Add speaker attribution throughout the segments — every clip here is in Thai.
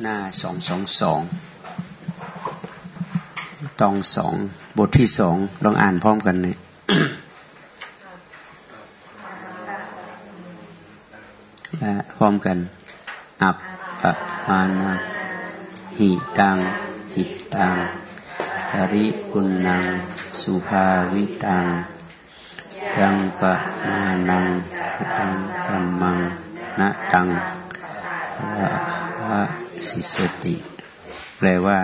Speaker 1: หน้าสองสองสองตองสองบทที่สองลองอ่านพร้อมกันเลยและพร้อมกัน อับปะมานาหิตังจิตตังอริปุนัง สุภาวิตังยังปะมานังตังตัมมังนะตังวะ สิสติ แปลว่า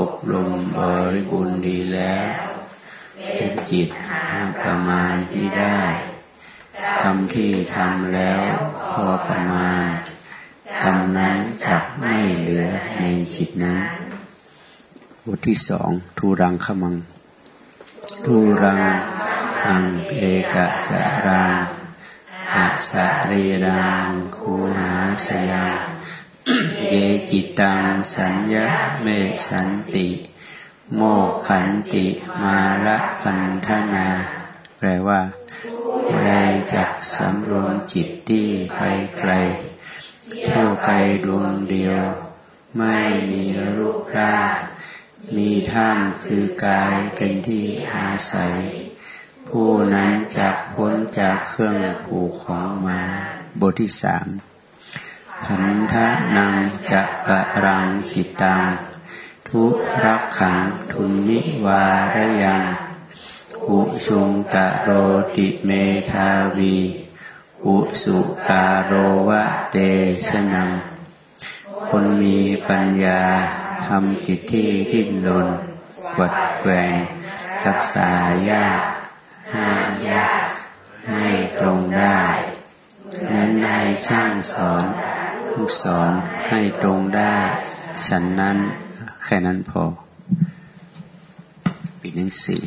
Speaker 1: อบรมบริบูรณ์ดีแล้วเป็นจิตประมาณที่ได้กรรมที่ทำแล้วพอประมาณกรรมนั้นจะไม่เหลือในจิตนั้นบทที่สองทูรังขมัง ทูรังอังเอกจารัง อัสรีรังคูหาสยาเยจิตังสัญญาเมสันติ โมขันติมาละพันธนา แปลว่าแรงจากสำรวมจิตที่ไปไกลผู้ไปดวงเดียว ไม่มีรูปร่างมีท่ามคือกายเป็นที่อาศัย ผู้นั้นจะพ้นจากเครื่องผูกของมา บทที่สามพันธะนังจะกะรังจิตตังทุรักขังทุนนิวารยังอุชุงกะโรติเมทาวีอุสุกาโรวะเตชนัง คนมีปัญญาทำจิตที่ดิ้นรนกวัดแกงรักษายาก ห้ามยากให้ตรงได้นั้นนายช่างสอนลูกสอนให้ตรงได้ ฉันนั้นแค่นั้นพอ ปิดหนังสือ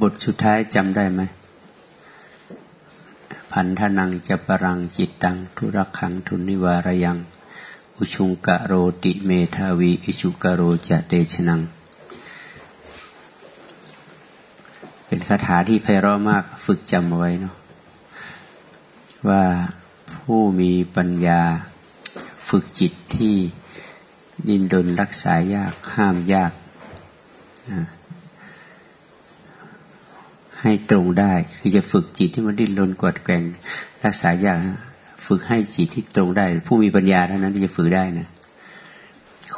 Speaker 1: บทสุดท้ายจำได้ไหม พันธนังจะปรังจิตตัง ทุรักขังทุนิวารยัง อุชุงกะโรติเมทาวี อิชุกะโรจะเตชนัง เป็นคาถาที่ไพเราะมากฝึกจำเอาไว้เนาะว่าผู้มีปัญญาฝึกจิตที่ดินดนรักษายากห้ามยาก ให้ตรงได้ คือจะฝึกจิตที่มันดิ้นรนกวดแกงรักษายาก ฝึกให้จิตที่ตรงได้ ผู้มีปัญญาเท่านั้นที่จะฝึกได้นะ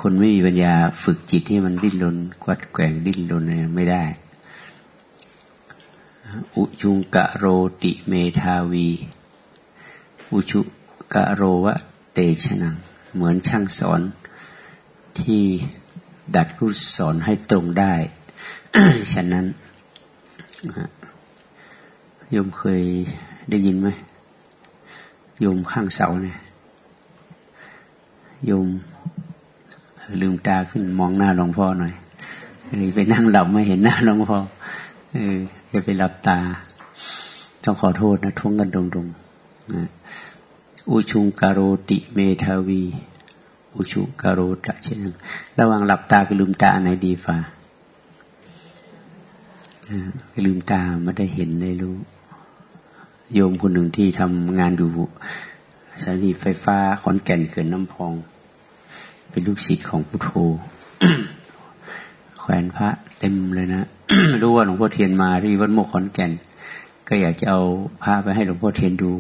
Speaker 1: คนไม่มีปัญญาฝึกจิตที่มันดิ้นรนกวัดแกว่งดิ้นรนไม่ได้ อุจุงกะโรติเมทาวี อุชุกะโรวะเตชนัง เหมือนช่างสอนที่ดัดรูปสอนให้ตรงได้ ฉะนั้นยมเคยได้ยินไหม โยมข้างเสาเนี่ยโยมลืมตาขึ้นมองหน้าหลวงพ่อหน่อยเลยไปนั่งหลับไม่เห็นหน้าหลวงพ่อเออจะไปหลับตา ต้องขอโทษนะท้วงกันตรงๆนะอุชุงการโรติเมทาวี อุชุการโรตะเช่นนั้นระหวังหลับตากับลืมตาอันไหนดีฝ่าลืมตาไม่ได้เห็นได้รู้ โยมคนหนึ่งที่ทำงานอยู่สถานีไฟฟ้าขอนแก่นเขื่อนน้ำพอง เป็นลูกศิษย์ของพุทโธแขวนพระเต็มเลยนะรู้ว่าหลวงพ่อเทียนมาที่วัดโมกขอนแก่น ก็อยากจะเอาพระไปให้หลวงพ่อเทียนดู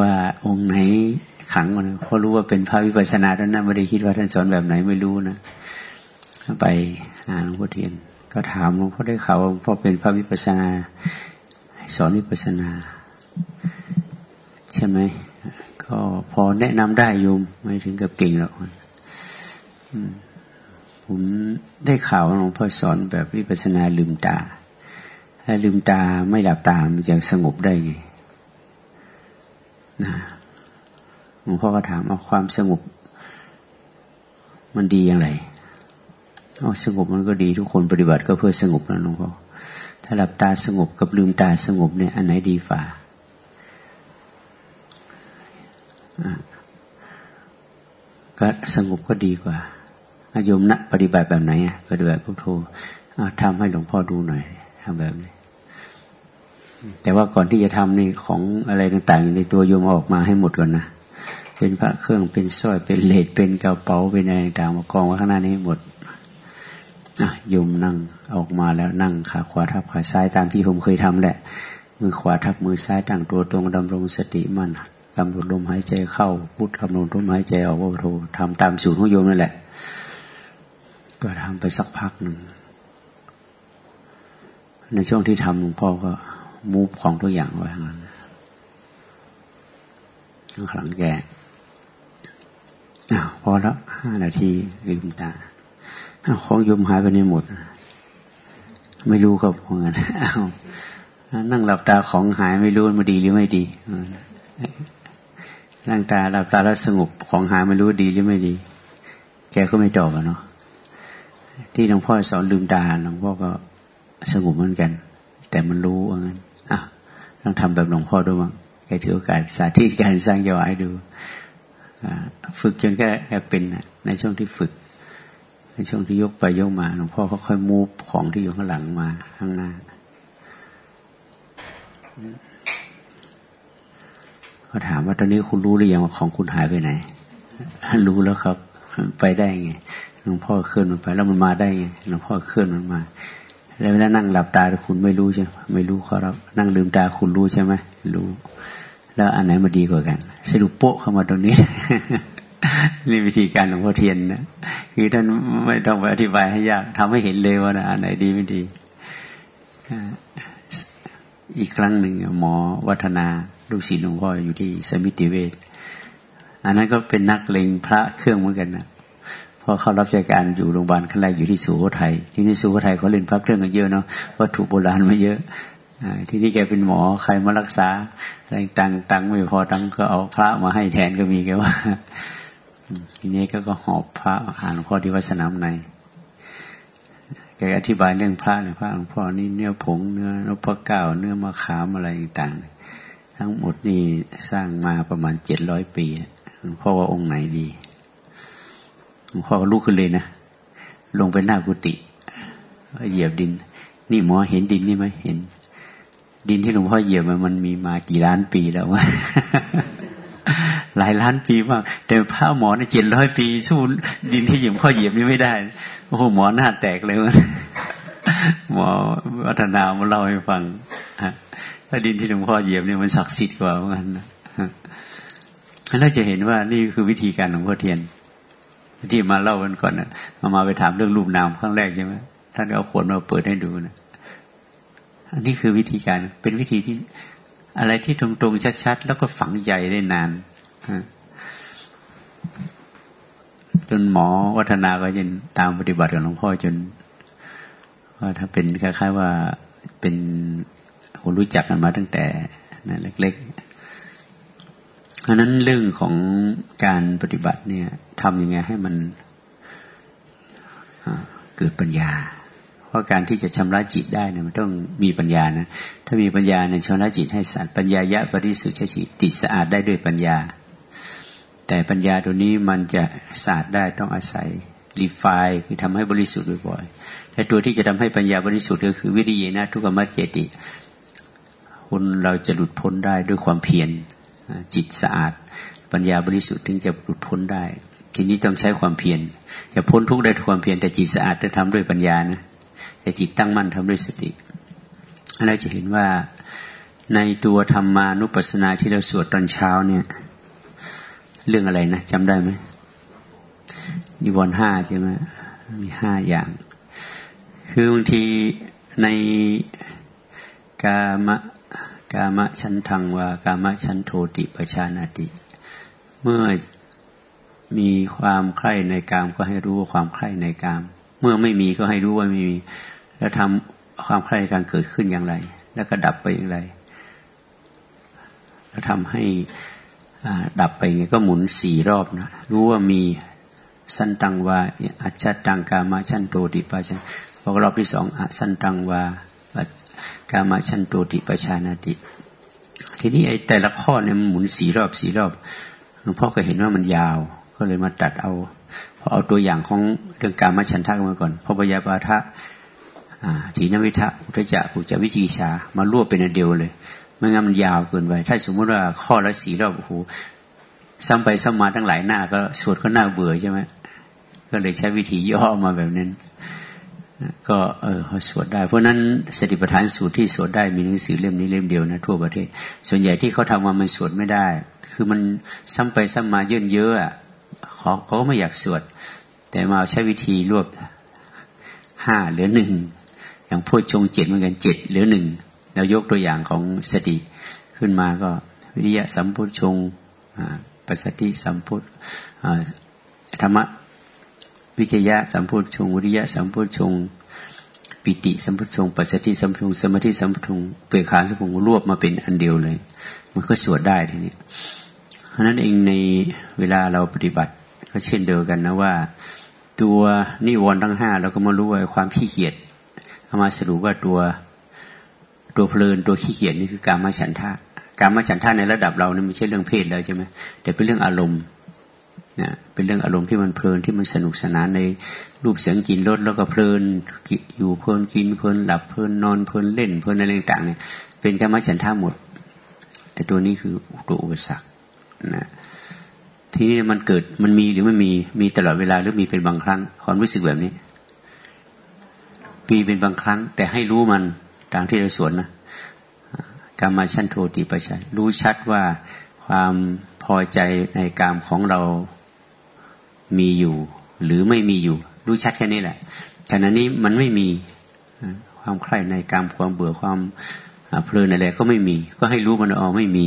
Speaker 1: ว่าองค์ไหนขังกันเพราะรู้ว่าเป็นพระวิปัสสนาท่านนั้นไม่ได้คิดว่าท่านสอนแบบไหนไม่รู้นะไปหาหลวงพ่อเทียน ก็ถามหลวงพ่อได้ข่าวว่าพ่อเป็นพระวิปัสสนา สอนวิปัสนา ใช่ไหม ก็พอแนะนำได้โยมไม่ถึงกับเก่งหรอกผมได้ข่าวหลวงพ่อสอนแบบวิปัสนาลืมตา ถ้าลืมตาไม่หลับตามันจะสงบได้ไงนะหลวงพ่อก็ถามว่าความสงบ มันดีอย่างไรเอสงบมันก็ดีทุกคนปฏิบัติก็เพื่อสงบนะหลวงพ่อ ถ้าหลับตาสงบกับลืมตาสงบเนี่ยอันไหนดีฝ่าก็สงบก็ดีกว่าโยมนะปฏิบัติแบบไหนปฏิบัติพุทโธทำให้หลวงพ่อดูหน่อยทำแบบนี้ แต่ว่าก่อนที่จะทำนี่ของอะไรต่างๆในตัวโยมออกมาให้หมดก่อนนะเป็นพระเครื่องเป็นสร้อยเป็นเลดเป็นกระเป๋าเป็นอะไรต่างๆมากองไว้ข้างหน้านี้หมด โยมนั่งออกมาแล้วนั่งขาขวาทับขาซ้ายตามที่ผมเคยทำแหละ มือขวาทับมือซ้ายตั้งตัวตรงดำรงสติมั่นกำหนดลมหายใจเข้าพุทกำหนดลมหายใจออกว่าโททำตามสูตรของโยมนั่นแหละ ก็ทำไปสักพักหนึ่ง ในช่วงที่ทำหลวงพ่อก็มูฟของตัวอย่างไว้ข้างหลังข้างหลังแกอพอแล้วห้านาทีลืมตา ของยมหายไปในหมด ไม่รู้กับเหมือนนั่งหลับตาของหายไม่รู้มันดีหรือไม่ดีนั่งตาหลับตาแล้วสงบของหายไม่รู้ดีหรือไม่ดี แกก็ไม่ตอบเนาะที่หลวงพ่อสอนลืมตาหลวงพ่อก็สงบเหมือนกัน แต่มันรู้ว่างั้นอะต้องทำแบบหลวงพ่อด้วยมั้งแกถือโอกาสสาธิตการสร้างยาวให้ดูฝึกจนแค่แค่เป็นในช่วงที่ฝึก ช่วงที่ยกไปยกมาหลวงพ่อก็ค่อยมูฟของที่อยู่ข้างหลังมาข้างหน้าเขาถามว่าตอนนี้คุณรู้หรือยังว่าของคุณหายไปไหน รู้แล้วครับ ไปได้ไงหลวงพ่อเคลื่อนมันไป แล้วมันมาได้ไงหลวงพ่อเคลื่อนมันมา แล้วเวลานั่งหลับตาคุณไม่รู้ใช่ไหมไม่รู้ครับ นั่งลืมตาคุณรู้ใช่ไหมรู้ แล้วอันไหนมาดีกว่ากัน สรุปโป๊ะเข้ามาตรงนี้ นี่วิธีการหลวงพ่อเทียนนะคือท่านไม่ต้องไปอธิบายให้ยากทำให้เห็นเลยว่าอันไหนดีไม่ดีอีกครั้งหนึ่งหมอวัฒนาลูกศิษย์หลวงพ่ออยู่ที่สมิติเวชอันนั้นก็เป็นนักเลงพระเครื่องเหมือนกันนะพอเขารับราชการอยู่โรงพยาบาลขั้นแรกอยู่ที่สุโขทัยที่นี่สุโขทัยเขาเล่นพระเครื่องกันเยอะเนาะวัตถุโบราณมาเยอะที่นี่แกเป็นหมอใครมารักษาแรงตังตังไม่พอตังก็เอาพระมาให้แทนก็มีแกว่า ทีนี้ก็ก็หอบพระหาหลวงพ่อที่วัดสนามในแกอธิบายเรื่องพระเนี่ยพระหลวงพ่อนี่เนื้อผงเนื้อนพเก้าเนื้อมะขามอะไรต่างๆทั้งหมดนี่สร้างมาประมาณเจ็ดร้อยปีหลวงพ่อว่าองค์ไหนดีหลวงพ่อก็ลุกขึ้นเลยนะลงไปหน้ากุฏิเหยียบดิน นี่หมอเห็นดินนี่ไหมเห็น ดินที่หลวงพ่อเหยียบมันมันมีมากี่ล้านปีแล้ววะ หลายล้านปีมาก แต่พระหมอนเจ็ดร้อยปี สู้ดินที่หลวงพ่อเหยียบนี่ไม่ได้ โอ้โหหมอหน้าแตกเลยมันหมอวัฒนามาเล่าให้ฟังถ้าดินที่หลวงพ่อเหยียบนี่มันศักดิ์สิทธิ์กว่าเหมือนกันนะเราจะเห็นว่านี่คือวิธีการหลวงพ่อเทียน ที่มาเล่ากันก่อนนะมามาไปถามเรื่องรูปนามครั้งแรกใช่ไหมท่านเอาขวดมาเปิดให้ดูนะอันนี้คือวิธีการเป็นวิธีที่ อะไรที่ตรงๆชัดๆ แล้วก็ฝังใจได้นานจนหมอวัฒนาก็ยันตามปฏิบัติกับหลวงพ่อจนว่าถ้าเป็นคล้ายๆว่าเป็นคนรู้จักกันมาตั้งแต่เล็กๆเพราะนั้นเรื่องของการปฏิบัติเนี่ยทำยังไงให้มันเกิดปัญญา เพราะการที่จะชำระจิตได้เนี่ยมันต้องมีปัญญานะ ถ้ามีปัญญาเนี่ยชำระจิตให้สะอาดปัญญายะบริสุทธิ์จิตติดสะอาดได้ด้วยปัญญา แต่ปัญญาตัวนี้มันจะสะอาดได้ต้องอาศัยรีไฟคือทำให้บริสุทธิ์บ่อยๆแต่ตัวที่จะทำให้ปัญญาบริสุทธิ์ก็คือวิริยนะทุกขมัจเจติคุณเราจะหลุดพ้นได้ด้วยความเพียรจิตสะอาด ปัญญาบริสุทธิ์ถึงจะหลุดพ้นได้ ทีนี้ต้องใช้ความเพียรจะพ้นทุกข์ได้ความเพียรแต่จิตสะอาดจะทำด้วยปัญญานะ แต่จิตตั้งมั่นทำด้วยสติเราจะเห็นว่าในตัวธรรมานุปัสสนาที่เราสวดตอนเช้าเนี่ย เรื่องอะไรนะจำได้ไหมนิวรณ์ห้าใช่ไหมมีห้าอย่าง คือบางทีในกามะกามะชันทังวากามะชันโทติปชานาติ เมื่อมีความใคร่ในกามก็ให้รู้ว่าความใคร่ในกาม เมื่อไม่มีก็ให้รู้ว่าไม่มี แล้วทำความใคร่การเกิดขึ้นอย่างไร แล้วก็ดับไปอย่างไร แล้วทำให้ดับไปไงก็หมุนสี่รอบนะรู้ว่ามีสันตังวาอัชฌัตตังกามัจฉันโทติปะชาพอรอบที่สองอสันตังวากามัจฉันโทติปชานาติ ทีนี้ไอ้แต่ละข้อเนี่ยมันหมุนสี่รอบสี่รอบหลวงพ่อก็เห็นว่ามันยาว ก็เลยมาตัดเอา เอาตัวอย่างของเรื่องกามฉันทะมาก่อนพอพยาปาทะถีนมิทธะอุทธัจจกุกกุจจวิจิกิจฉามารวบเป็นอันเดียวเลย ไม่งั้นมันยาวเกินไป ถ้าสมมติว่าข้อละสี่รอบโอ้โหซ้ำไปซ้ำมาทั้งหลายหน้า ก็สวดก็น่าเบื่อใช่ไหมก็เลยใช้วิธีย่อมาแบบนั้น ก็เออสวดได้ เพราะนั้นสติปัฏฐานสูตรที่สวดได้มีหนังสือเล่มนี้เล่มเดียวนะทั่วประเทศ ส่วนใหญ่ที่เขาทำมามันสวดไม่ได้ คือมันซ้ำไปซ้ำมาเยอะเยอะเขาก็ไม่อยากสวด แต่มาใช้วิธีรวบห้าเหลือหนึ่งอย่างพูดชงเจ็ดเหมือนกันเจ็ดเหลือหนึ่งเรายกตัวอย่างของสติขึ้นมาก็วิริยะสัมพุทธชงปัสสติสัมพุทธธรรมวิจยะสัมพุทธชงวิริยะสัมพุทธชงปิติสัมพุทธชงปัสสติสัมพุทธชงสมาธิสัมพุทธชงเปรคานสัมพุทธงรวบมาเป็นอันเดียวเลย มันก็สวดได้ทีนี้เพราะนั้นเองในเวลาเราปฏิบัติก็เช่นเดียวกันนะว่า ตัวนิวรณ์ทั้งห้าเราก็มารู้ว่าความขี้เกียจเอามาสรุปว่าตัวตัวเพลินตัวขี้เกียจนี่คือการมาฉันทะการมาฉันทะในระดับเรานี่ไม่ใช่เรื่องเพศแล้วใช่ไหมแต่เป็นเรื่องอารมณ์นะเป็นเรื่องอารมณ์ที่มันเพลินที่มันสนุกสนานในรูปเสียงกินรสแล้วก็เพลินอยู่เพลินกินเพลินหลับเพลินนอนเพลินเล่นเพลินอะไรต่างๆเนี่ยเป็นการมาฉันทะหมดไอ้ตัวนี้คือตัวอุปสรรคนะ ทีนี้มันเกิดมันมีหรือไม่มีมีตลอดเวลาหรือมีเป็นบางครั้งความรู้สึกแบบนี้ มีเป็นบางครั้ง แต่ให้รู้มันทางที่เราสวนนะกรรมชันโทติปชัยรู้ชัดว่าความพอใจในกามของเรามีอยู่ หรือไม่มีอยู่ รู้ชัดแค่นี้แหละขณะนี้มันไม่มีความใคร่ในกามความเบื่อความเพลินอะไรก็ไม่มี ก็ให้รู้มันออกไม่มี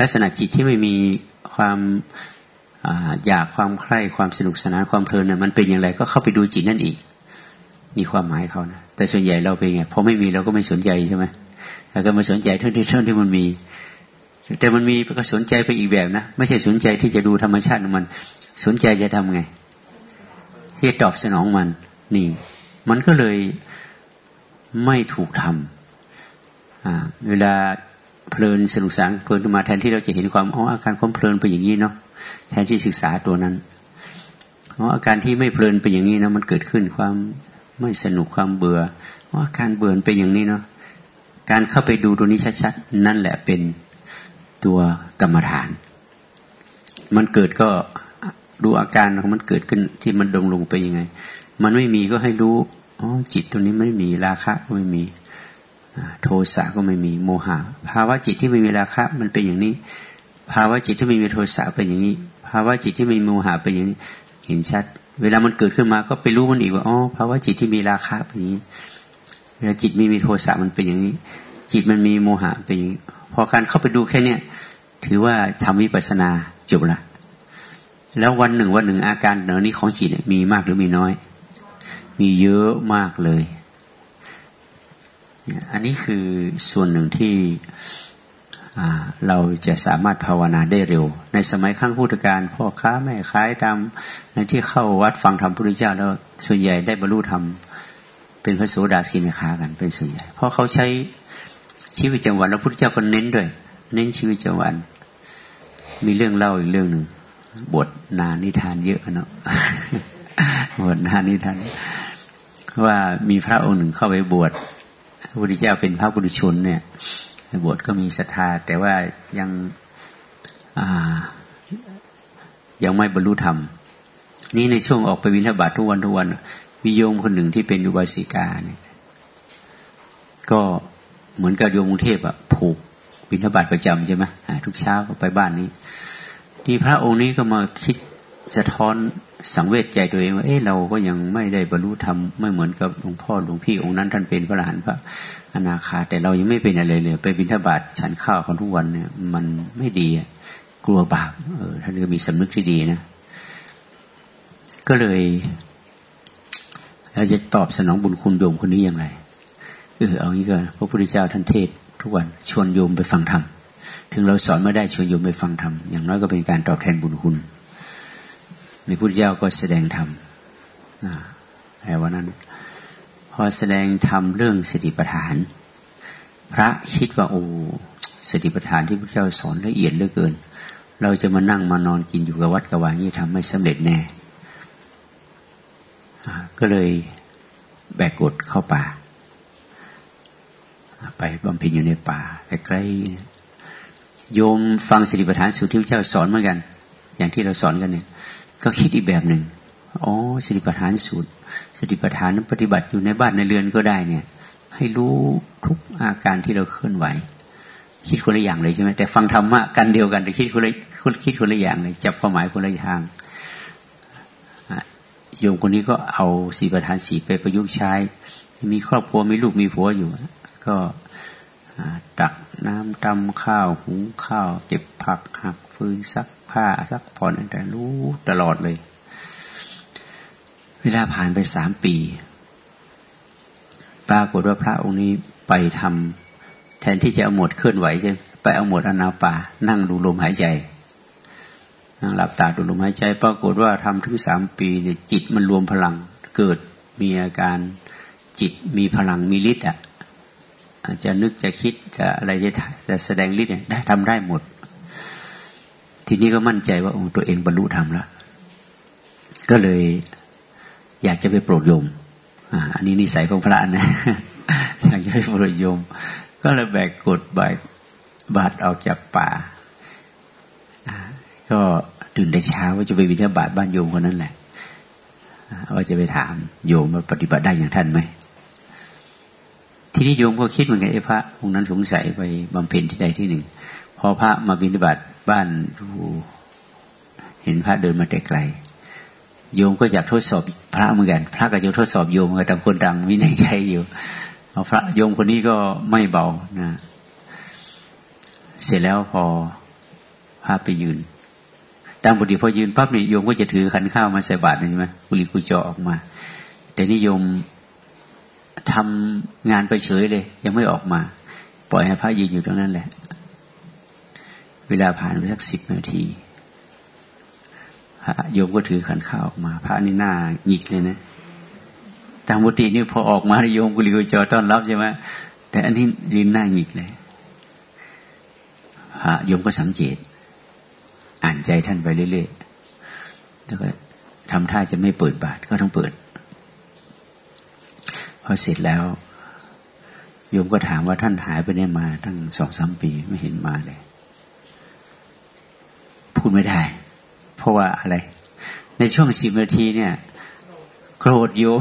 Speaker 1: ลักษณะจิตที่ไม่มีความ อยากความใคร่ความสนุกสนานความเพลินน่ะมันเป็นอย่างไรก็เข้าไปดูจิตนั่นอีกนี่ความหมายเขานะแต่ส่วนใหญ่เราเป็นไงพอไม่มีเราก็ไม่สนใจใช่ไหมแล้วก็มาสนใจเท่าที่เท่าที่มันมี แต่มันมีก็สนใจไปอีกแบบนะไม่ใช่สนใจที่จะดูธรรมชาติมัน สนใจจะทำไง ที่ตอบสนองมัน นี่ มันก็เลยไม่ถูกทำเวลา เพลินสนุกสานเพลินขึ้นมาแทนที่เราจะเห็นความอ๋ออาการความเพลินไปอย่างนี้เนาะแทนที่ศึกษาตัวนั้นอ๋ออาการที่ไม่เพลินไปอย่างนี้นะมันเกิดขึ้นความไม่สนุกความเบื่อว่าการเบื่อเป็นอย่างนี้เนาะการเข้าไปดูตัวนี้ชัดๆนั่นแหละเป็นตัวกรรมฐาน มันเกิดก็ดูอาการของมันเกิดขึ้นที่มันดงลงไปยังไง มันไม่มีก็ให้รู้อ๋อจิตตัวนี้ไม่มีราคะไม่มี โทสะก็ไม่มีโมหะ ภาวะจิตที่ไม่มีราคะ มันเป็นอย่างนี้ ภาวะจิตที่ไม่มีโทสะเป็นอย่างนี้ ภาวะจิตที่ไม่มีโมหะเป็นอย่างนี้ เห็นชัด เวลามันเกิดขึ้นมาก็ไปรู้มันอีกว่าอ๋อภาวะจิตที่มีราคะเป็นอย่างนี้เวลาจิตไม่มีโทสะมันเป็นอย่างนี้ จิตมันมีโมหะเป็นอย่างนี้พอการเข้าไปดูแค่เนี้ยถือว่าทำวิปัสสนาจบละแล้ววันหนึ่งวันหนึ่งอาการเหนือนี้ของจิตมีมากหรือมีน้อย มีเยอะมากเลย อันนี้คือส่วนหนึ่งที่เราจะสามารถภาวนาได้เร็ว ในสมัยขั้งพุทธกาลพ่อค้าแม่ค้าตามในที่เข้าวัดฟังธรรมพุทธเจ้าแล้วส่วนใหญ่ได้บรรลุธรรมเป็นพระโสดาสีนิคากันเป็นส่วนใหญ่ เพราะเขาใช้ชีวิตประจำวันแล้วพุทธเจ้าก็เน้นด้วย เน้นชีวิตประจำวัน มีเรื่องเล่าอีกเรื่องหนึ่งบทนานิทานเยอะเนาะบทนานิทานว่ามีพระองค์หนึ่งเข้าไปบวช ระพุทธเจ้าเป็นพระบุรุชนเนี่ยบวชก็มีศรัทธา แต่ว่ายังยังไม่บรรลุธรรม นี่ในช่วงออกไปวินทบาททุกวันทุกวันมีโยมคนหนึ่งที่เป็นอุบาสิกาเนี่ยก็เหมือนกับโยมกรุงเทพอะผูกวินทบาทประจำใช่ไหมทุกเช้าก็ไปบ้านนี้ ที่พระองค์นี้ก็มาคิดสะท้อน สังเวชใจตัวเองว่าเอ๊ะเราก็ยังไม่ได้บรรลุธรรมไม่เหมือนกับหลวงพ่อหลวงพี่องค์นั้นท่านเป็นพระอรหันพระอนาคาแต่เรายังไม่เป็นอะไรเลย ไปบิณฑบาตฉันข้าวของทุกวันเนี่ย มันไม่ดีกลัวบาปเออท่านก็มีสำนึกที่ดีนะ ก็เลยเราจะตอบสนองบุญคุณโยมคนนี้อย่างไรเออเอางี้ก็พระพุทธเจ้าท่านเทศทุกวันชวนโยมไปฟังธรรมถึงเราสอนไม่ได้ชวนโยมไปฟังธรรมอย่างน้อยก็เป็นการตอบแทนบุญคุณ ในพุทธเจ้าก็แสดงธรรมแต่วันนั้น พอแสดงธรรมเรื่องสติปัฏฐาน พระคิดว่าโอ้สติปัฏฐานที่พระเจ้าสอนละเอียดเหลือเกิน เราจะมานั่งมานอนกินอยู่กับวัดกับวานี่ทำไม่สำเร็จแน่ก็เลยแบกกดเข้าป่า ไปบำเพ็ญอยู่ในป่าใกล้ๆโยมฟังสติปัฏฐานสูตรที่พระเจ้าสอนเหมือนกัน อย่างที่เราสอนกันเนี่ย ก็คิดอีกแบบหนึ่งอ๋อสติปัฏฐานสูตรสติปัฏฐานนั้นปฏิบัติอยู่ในบ้านในเรือนก็ได้เนี่ย ให้รู้ทุกอาการที่เราเคลื่อนไหว คิดคนละอย่างเลยใช่ไหมแต่ฟังธรรมะกันเดียวกันแต่คิดคนละคิดคนละอย่างเลยจับความหมายคนละอย่างโยมคนนี้ก็เอาสีประธานสีไปประยุกต์ใช้ มีครอบครัวมีลูกมีผัวอยู่ ก็ตักน้ำตำข้าวหุงข้าว เก็บผักหักฟืนซัก ผ้าซักผ่อนอะไรรู้ตลอดเลย เวลาผ่านไปสามปี ปรากฏว่าพระองค์นี้ไปทำแทนที่จะเอาหมดเคลื่อนไหวจะไปเอาหมดอนาปา นั่งดูลมหายใจนั่งหลับตาดูลมหายใจ ปรากฏว่าทำถึงสามปีเนี่ยจิตมันรวมพลังเกิดมีอาการจิตมีพลังมีฤทธิ์อะอาจจะนึกจะคิดจะอะไรจะแสดงฤทธิ์เนี่ยได้ทำได้หมด ทีนี้ก็มั่นใจว่าองค์ตัวเองบรรลุธรรมแล้วก็เลยอยากจะไปโปรดโยมอันนี้นิสัยของพระนะอยากจะไปโปรดโยม ก็เลยแบกกดแบบาดออกจากป่า ก็ตื่นแต่เช้าว่าจะไปบิณฑบาตบ้านโยมคนนั้นแหละว่าจะไปถามโยมว่าปฏิบัติได้อย่างท่านไหม ทีนี้โยมก็คิดเหมือนกันไอ้พระองค์นั้นสงสัยไปบำเพ็ญที่ใดที่หนึ่ง อพระมาบิณฑบาตบ้านดูเห็นพระเดินมาแต่ไกล โยมก็อยากทดสอบพระเหมือนกัน พระก็จะทดสอบโยมก็ต่างคนต่างวินัยใจอยู่พระโยมคนนี้ก็ไม่เบานะเสร็จแล้วพอพระไปยืนตามปกติพอยืนปั๊บนี่โยมก็จะถือขันข้าวมาใส่บาตรใช่ไหมกุลิกุจอออกมา แต่นี่โยมทำงานไปเฉยเลย ยังไม่ออกมา ปล่อยให้พระยืนอยู่ตรงนั้นแหละ เวลาผ่านไปสักสิบนาทีพระโยมก็ถือขันข้าวออกมา พระนี่หน้าหงิกเลยนะตามปกตินี่พอออกมาโยมกุลิกุจอต้อนรับใช่ไหมแต่อันนี้ยืนหน้าหงิกเลยพระโยมก็สังเกต อ่านใจท่านไปเรื่อยๆแล้วก็ทำท่าจะไม่เปิดบาทก็ต้องเปิดพอเสร็จแล้วโยมก็ถามว่าท่านหายไปเนี่ยมา ตั้งสองสามปีไม่เห็นมาเลย พูดไม่ได้ เพราะว่าอะไร ในช่วงสิบนาทีเนี่ย โกรธโยม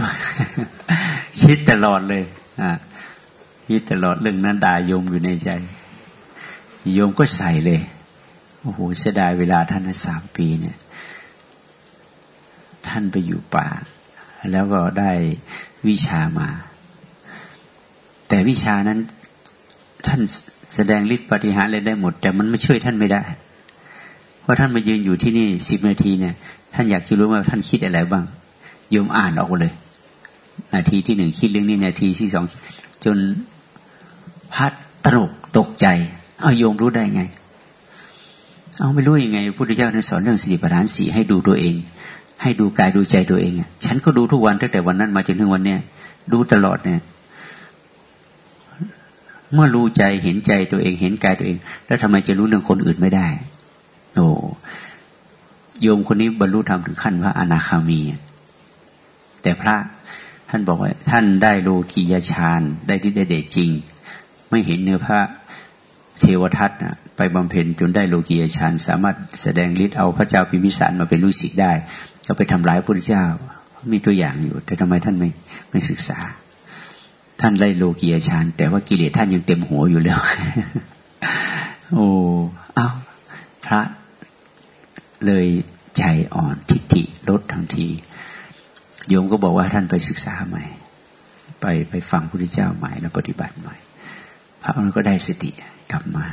Speaker 1: คิดตลอดเลยอ่าคิดตลอดเรื่องนั้นด่าโยมอยู่ในใจ โยมก็ใส่เลยโอ้โหเสียดายเวลาท่านสามปีเนี่ย ท่านไปอยู่ป่า แล้วก็ได้วิชามา แต่วิชานั้นท่านแสดงฤทธิ์ปฏิหารอะไรได้หมด แต่มันไม่ช่วยท่านไม่ได้ เพราท่านมายืนอยู่ที่นี่สิบนาทีเนี่ย ท่านอยากจะรู้ว่าท่านคิดอะไรบ้างโยมอ่านออกเลย นาทีที่หนึ่งคิดเรื่องนี้นาทีที่สองจนพัดตรกตกใจ เอาโยมรู้ได้ไง เอาไม่รู้ยังไงพุทธเจ้าในสอนเรื่องสติปัฏฐานสี่ให้ดูตัวเอง ให้ดูกายดูใจตัวเองฉันก็ดูทุกวันตั้งแต่วันนั้นมาจนถึงวันเนี้ยดูตลอดเนี่ยเมื่อรู้ใจเห็นใจตัวเองเห็นกายตัวเอง แล้วทำไมจะรู้เรื่องคนอื่นไม่ได้ โยมคนนี้บรรลุธรรมถึงขั้นพระอนาคามี แต่พระท่านบอกว่า ท่านได้โลกียฌานได้ที่ได้เดชจริง ไม่เห็นเนื้อพระเทวทัตนะไปบำเพ็ญจนได้โลกียฌานสามารถแสดงฤทธิ์เอาพระเจ้าพิมิสารมาเป็นลูกศิษย์ได้ก็ไปทำร้ายพระพุทธเจ้า มีตัวอย่างอยู่ แต่ทำไมท่านไม่ไม่ศึกษา ท่านได้โลกียฌานแต่ว่ากิเลสท่านยังเต็มหัวอยู่แล้วโอ้เอาพระเลย ใจอ่อนทิฏฐิลดทันที โยมก็บอกว่าท่านไปศึกษาใหม่ ไปไปฟังพระพุทธเจ้าใหม่แล้วปฏิบัติใหม่ พระองค์ก็ได้สติกลับมา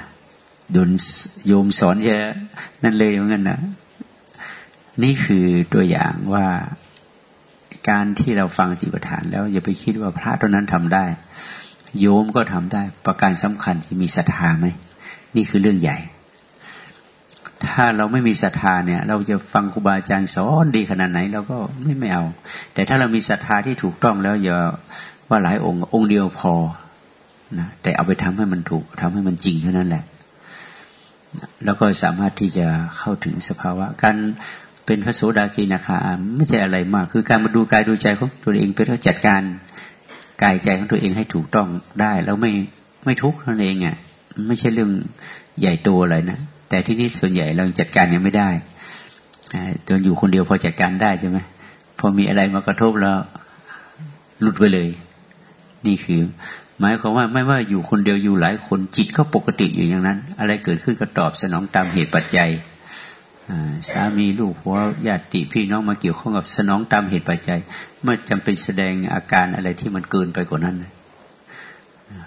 Speaker 1: โดนโยมสอนจะนั่นเลยเหมือนกันนะนี่คือตัวอย่างว่าการที่เราฟังจิตประฐานแล้วอย่าไปคิดว่าพระเท่านั้นทำได้ โยมก็ทำได้ ประการสำคัญที่มีศรัทธาไหม นี่คือเรื่องใหญ่ ถ้าเราไม่มีศรัทธาเนี่ย เราจะฟังครูบาอาจารย์สอนดีขนาดไหนเราก็ไม่ไม่เอา แต่ถ้าเรามีศรัทธาที่ถูกต้องแล้วอย่าว่าหลายองค์องค์เดียวพอนะแต่เอาไปทำให้มันถูกทำให้มันจริงเท่านั้นแหละ แล้วก็สามารถที่จะเข้าถึงสภาวะ การเป็นพระโสดากีนาคาไม่ใช่อะไรมาก คือการมาดูกายดูใจของตัวเองเพื่อจัดการกายใจของตัวเองให้ถูกต้องได้ แล้วไม่ไม่ทุกข์นั่นเองอะไม่ใช่เรื่องใหญ่โตอะไรนะ แต่ที่นี่ส่วนใหญ่เราจัดการยังไม่ได้ตอนอยู่คนเดียวพอจัดการได้ใช่ไหมพอมีอะไรมากระทบแล้วหลุดไปเลย นี่คือ หมายความว่าไม่ว่าอยู่คนเดียวอยู่หลายคนจิตก็ปกติอยู่อย่างนั้น อะไรเกิดขึ้นก็ตอบสนองตามเหตุปัจจัยสามีลูกหัวญาติพี่น้องมาเกี่ยวข้องกับสนองตามเหตุปัจจัยเมื่อจำเป็นแสดงอาการอะไรที่มันเกินไปกว่านั้น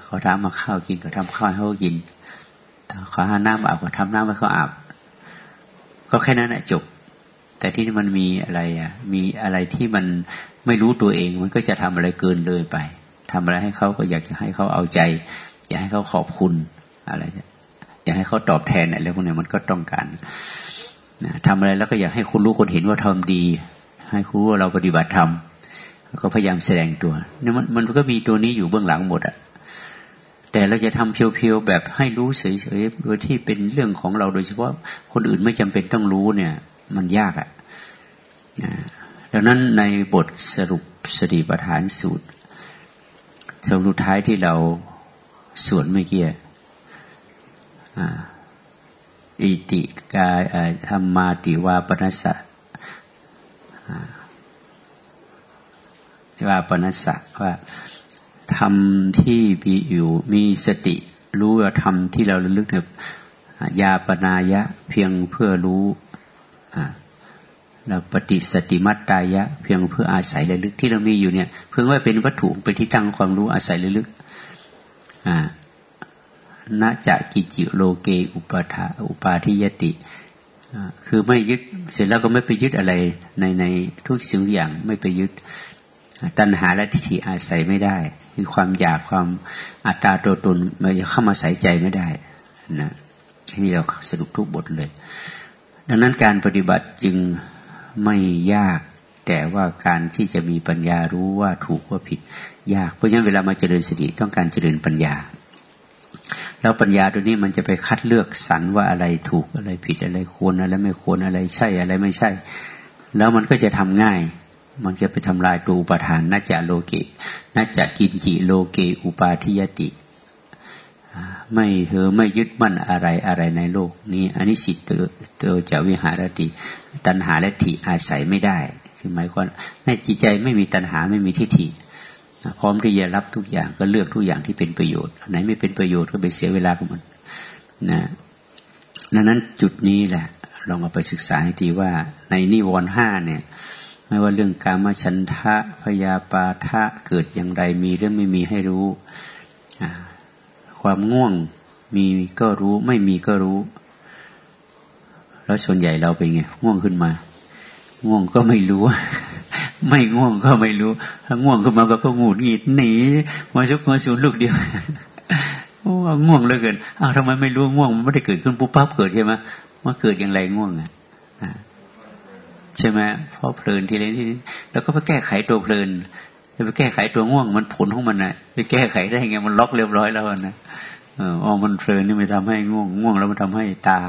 Speaker 1: เขาทำมาข้าวกินก็ทำข้าวให้เขากิน ขาหาน้ำอาบก็ทำน้ำให้เขาอาบ ก็แค่นั้นแหละจบ แต่ที่มันมีอะไรอะ มีอะไรที่มันไม่รู้ตัวเอง มันก็จะทำอะไรเกินเลยไปทำอะไรให้เขาก็อยากจะให้เขาเอาใจ อยากให้เขาขอบคุณอะไรอยากให้เขาตอบแทนอะไรพวกนี้มันก็ต้องการนะทำอะไรแล้วก็อยากให้คุณรู้คนเห็นว่าทำดี ให้คุณรู้ว่าเราปฏิบัติธรรมก็พยายามแสดงตัวเนี่ยมันมันก็มีตัวนี้อยู่เบื้องหลังหมดอะ แต่เราจะทำเพียวๆแบบให้รู้เฉยๆโดยที่เป็นเรื่องของเราโดยเฉพาะคนอื่นไม่จำเป็นต้องรู้เนี่ย มันยากอะ่ะดังนั้นในบทสรุปสติปัฏฐานสูตรสรุปท้ายที่เราสวดเมื่อกี้อิติกาธรรมาติวาปนัสสะว่าปนัสสะว่า ธรรมที่มีอยู่มีสติ รู้ว่าธรรมที่เราระลึกเนี่ยยาปนายะเพียงเพื่อรู้เราปฏิสติมัตตายะ เพียงเพื่ออาศัยระลึกที่เรามีอยู่เนี่ย เพื่อว่าเป็นวัตถุเป็นที่ตั้งความรู้อาศัยระลึกณจะกิจิโลเกอุปทาอุปาทิยติคือไม่ยึดเสร็จแล้วก็ไม่ไปยึดอะไรในในทุกสิ่งอย่างไม่ไปยึดตัณหาและทิฏฐิอาศัยไม่ได้ คือความอยากความอัตตาตัวตนมันจะเข้ามาใส่ใจไม่ได้นะที่เราสรุปทุกบทเลย ดังนั้นการปฏิบัติจึงไม่ยาก แต่ว่าการที่จะมีปัญญารู้ว่าถูกว่าผิด ยากเพราะฉะนั้นเวลามาเจริญสติต้องการเจริญปัญญา แล้วปัญญาตัวนี้มันจะไปคัดเลือกสรรว่าอะไรถูกอะไรผิดอะไรควรอะไรไม่ควรอะไรใช่อะไรไม่ใช่ แล้วมันก็จะทำง่าย มันจะไปทำลายตัวอุปทานน่าจะโลเกน่าจะกินจิโลเกอุปาทิยติ ไม่เธอไม่ยึดมั่นอะไรอะไรในโลกนี้อันนี้สิเตอเตอจะวิหารติตัณหาและทิอาศัยไม่ได้ คือหมายความในจิตใจไม่มีตัณหาไม่มีทิฏฐิพร้อมที่จะรับทุกอย่างก็เลือกทุกอย่างที่เป็นประโยชน์ไหนไม่เป็นประโยชน์ก็ไปเสียเวลากับมันนะดังนั้นจุดนี้แหละลองเอาไปศึกษาให้ดีว่าในนิวรณ์ห้าเนี่ย ไม่ว่าเรื่องการมาฉันทะพยาปาทะเกิดอย่างไรมีเรื่องไม่มีให้รู้ ความง่วงมีก็รู้ไม่มีก็รู้ แล้วส่วนใหญ่เราเป็นไงง่วงขึ้นมา ง่วงก็ไม่รู้ ไม่ง่วงก็ไม่รู้ ถ้าง่วงขึ้นมาก็ก็งูดงีดหนีมาชุกมาสูนลูกเดียวง่วงเหลือเกินอ้าวทำไมไม่รู้ง่วงมันไม่ได้เกิดขึ้นปุ๊บปั๊บเกิดใช่ไหมมันเกิดอย่างไรง่วงอะ ใช่ไหมเพราะเพลินทีไรนี่แล้วก็ไปแก้ไขตัวเพลินไปแก้ไขตัวง่วงมันผลของมันนะไปแก้ไขได้ไงมันล็อกเรียบร้อยแล้วนะอ๋อมันเพลินนี่ไม่ทำให้ง่วงง่วงแล้วมันทำให้ตา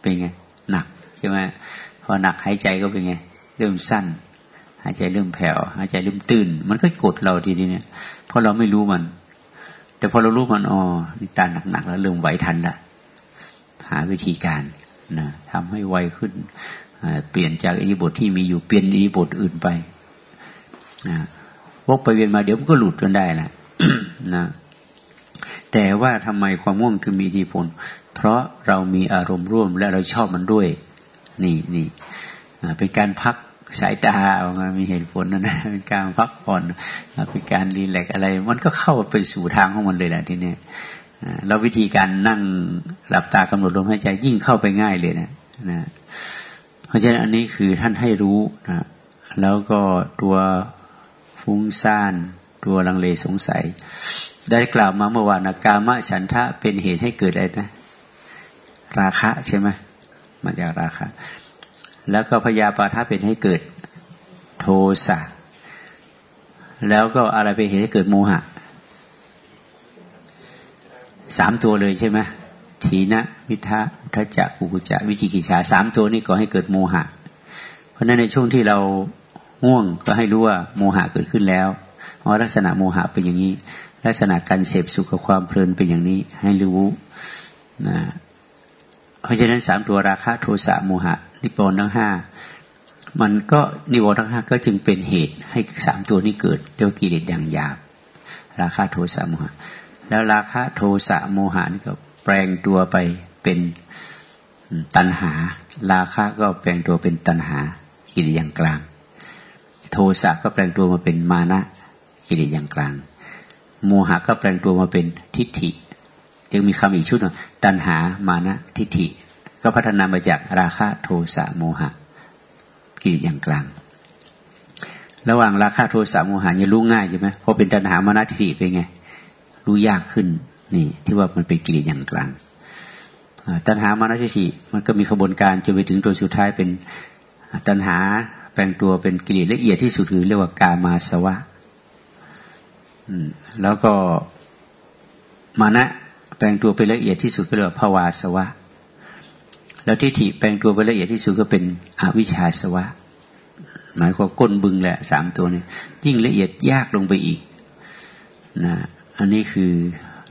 Speaker 1: เป็นไงหนักใช่ไหมพอหนักหายใจก็เป็นไง เริ่มสั้น หายใจเริ่มแผ่วหายใจเริ่มตื่นมันก็กดเราทีนี้เนี่ยเพราะเราไม่รู้มัน แต่พอเรารู้มันอ๋อนี่ตาหนักๆแล้วเริ่มไหวทันละหาวิธีการนะทำให้ไวขึ้น เปลี่ยนจากอิริบทที่มีอยู่เปลี่ยนอิริบทอื่นไปวกไปเวียนมาเดี๋ยวมันก็หลุดจนได้แหละนะแต่ว่าทำไมความง่วงถึงมีอิทธิพล เพราะเรามีอารมณ์ร่วมและเราชอบมันด้วย นี่นี่เป็นการพักสายตาเอามามีเหตุผลนะนะเป็นการพักผ่อนเป็นการรีแลกอะไร มันก็เข้าไปสู่ทางของมันเลยแหละทีนี้แล้ววิธีการนั่งหลับตากำหนดลมหายใจยิ่งเข้าไปง่ายเลยนะนะ เพราะฉะนั้นอันนี้คือท่านให้รู้นะแล้วก็ตัวฟุ้งซ่านตัวลังเลสงสัย ได้กล่าวมาเมื่อวานกามะฉันทะเป็นเหตุให้เกิดอะไรนะ ราคะใช่ไหมมาจากราคะ แล้วก็พยาปาทะเป็นให้เกิดโทสะแล้วก็อะไรเป็นเหตุให้เกิดโมหะสามตัวเลยใช่ไหม ทีนะวิทะทัจักกุกุจะวิจิกิจฉาสามตัวนี้ก่อให้เกิดโมหะ เพราะนั้นในช่วงที่เราง่วงก็ให้รู้ว่าโมหะเกิดขึ้นแล้วเพราะลักษณะโมหะเป็นอย่างนี้ ลักษณะการเสพสุขกับความเพลินเป็นอย่างนี้ ให้รู้นะเพราะฉะนั้นสามตัวราคะโทสะโมหะนิปรนทั้งห้ามันก็นิวรณ์ทั้งห้าก็จึงเป็นเหตุให้สามตัวนี้เกิดเรียกกิเลสอย่างหยาบราคะโทสะโมหะ แล้วราคะโทสะโมหะนี่ก็ แปลงตัวไปเป็นตัณหา ราคะก็แปลงตัวเป็นตัณหากิเลสอย่างกลาง โทสะก็แปลงตัวมาเป็นมานะกิเลสอย่างกลาง โมหะก็แปลงตัวมาเป็นทิฏฐิยังมีคำอีกชุดหนึ่งตัณหามานะทิฏฐิ ก็พัฒนามาจากราคะโทสะโมหะกิเลสอย่างกลาง ระหว่างราคะโทสะโมหะยังรู้ง่ายใช่ไหมพอเป็นตัณหามานะทิฏฐิเป็นไง รู้ยากขึ้น นี่ที่ว่ามันเป็นกิเลสอย่างกลางตัณหามานะทิฏฐิมันก็มีขบวนการจนไปถึงตัวสุดท้ายเป็นตัณหาแปลงตัวเป็นกิเลสละเอียดที่สุดคือเรียกว่ากามาสวะแล้วก็มานะแปลงตัวเป็นละเอียดที่สุดก็เรียกว่าภาวาสวะ แล้วทิฏฐิแปลงตัวเป็นละเอียดที่สุดก็เป็นอวิชชาสวะ หมายความก้นบึงแหละสามตัวนี้ยิ่งละเอียดยากลงไปอีกนะอันนี้คือ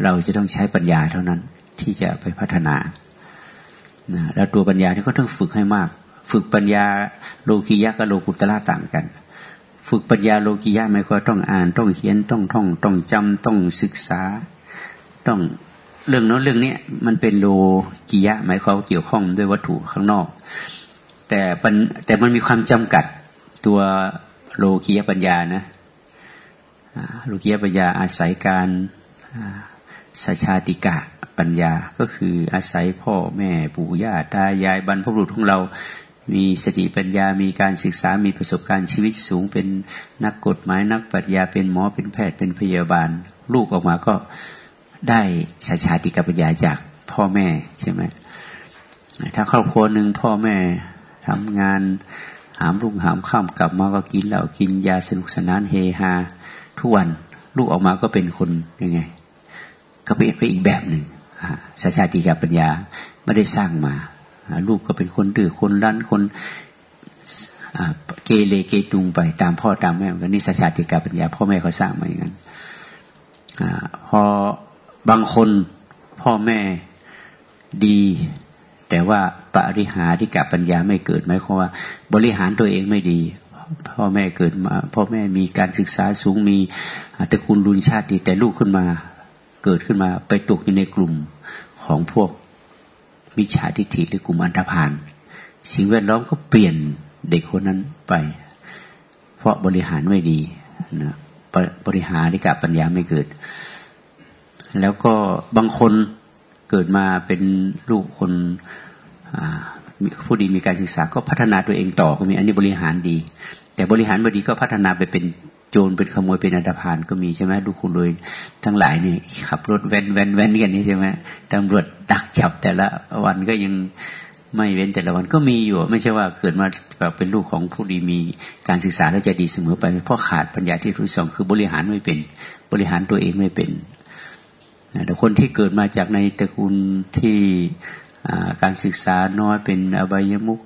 Speaker 1: เราจะต้องใช้ปัญญาเท่านั้นที่จะไปพัฒนานะแล้วตัวปัญญาที่ก็ต้องฝึกให้มาก ฝึกปัญญาโลกียะกับโลกุตละต่างกัน ฝึกปัญญาโลกียะหมายความต้องอ่านต้องเขียนต้องท่อง ต้องจำต้องศึกษา ต้องเรื่องนั้นเรื่องนี้มันเป็นโลกียะ หมายความเกี่ยวข้องด้วยวัตถุข้างนอก แต่แต่มันมีความจำกัดตัวโลกียปัญญานะโลกียปัญญาอาศัยการ สชาติกะปัญญาก็คืออาศัยพ่อแม่ปู่ย่าตายายบรรพบุรุษของเรา มีสติปัญญา มีการศึกษา มีประสบการณ์ชีวิตสูง เป็นนักกฎหมายนักปรัชญา เป็นหมอ เป็นแพทย์ เป็นพยาบาล ลูกออกมาก็ได้ชาชาติกปัญญาจากพ่อแม่ใช่ไหมถ้าครอบครัวหนึ่งพ่อแม่ทำงานหามรุ่งหามข้ามกลับมาก็กินเหล้ากินยาสนุกสนานเฮฮาทุกวัน ลูกออกมาก็เป็นคนยังไง ก็เป็นไปอีกแบบหนึ่งสัชาติกาปัญญาไม่ได้สร้างมา ลูกก็เป็นคนดื้อคนรั้นคนเกเรเกตุงไปตามพ่อตามแม่กันนี่สัชาติกาปัญญาพ่อแม่เขาสร้างมาอย่างนั้นอพอบางคนพ่อแม่ดี แต่ว่าปริหาที่กับปัญญาไม่เกิดหมายความว่า บริหารตัวเองไม่ดี พ่อแม่เกิดมา พ่อแม่มีการศึกษาสูงมีตระกูลรุนชาติดีแต่ลูกขึ้นมา เกิดขึ้นมาไปตกอยู่ในกลุ่มของพวกมิจฉาทิฏฐิหรือกลุ่มอันธพาลสิ่งแวดล้อมก็เปลี่ยนเด็กคนนั้นไป เพราะบริหารไม่ดีนะบริหารที่กับปัญญาไม่เกิด แล้วก็บางคนเกิดมาเป็นลูกคนผู้ดีมีการศึกษาก็พัฒนาตัวเองต่อก็มีอันนี้บริหารดี แต่บริหารบดีก็พัฒนาไปเป็น โจรเป็นขโมยเป็นอันธพาลก็มีใช่ไหมดูคุณโดยทั้งหลายนี่ขับรถแว้นแว้นแว้นกันนี่ใช่ไหมตำรวจดักจับแต่ละวันก็ยังไม่เว้นแต่ละวันก็มีอยู่ ไม่ใช่ว่าเกิดมาแบบเป็นลูกของผู้ดีมีการศึกษาแล้วจะดีเสมอไป เพราะขาดปัญญาที่ทุสองคือบริหารไม่เป็น บริหารตัวเองไม่เป็นแต่คนที่เกิดมาจากในตระกูลที่การศึกษาน้อยเป็นอบายมุก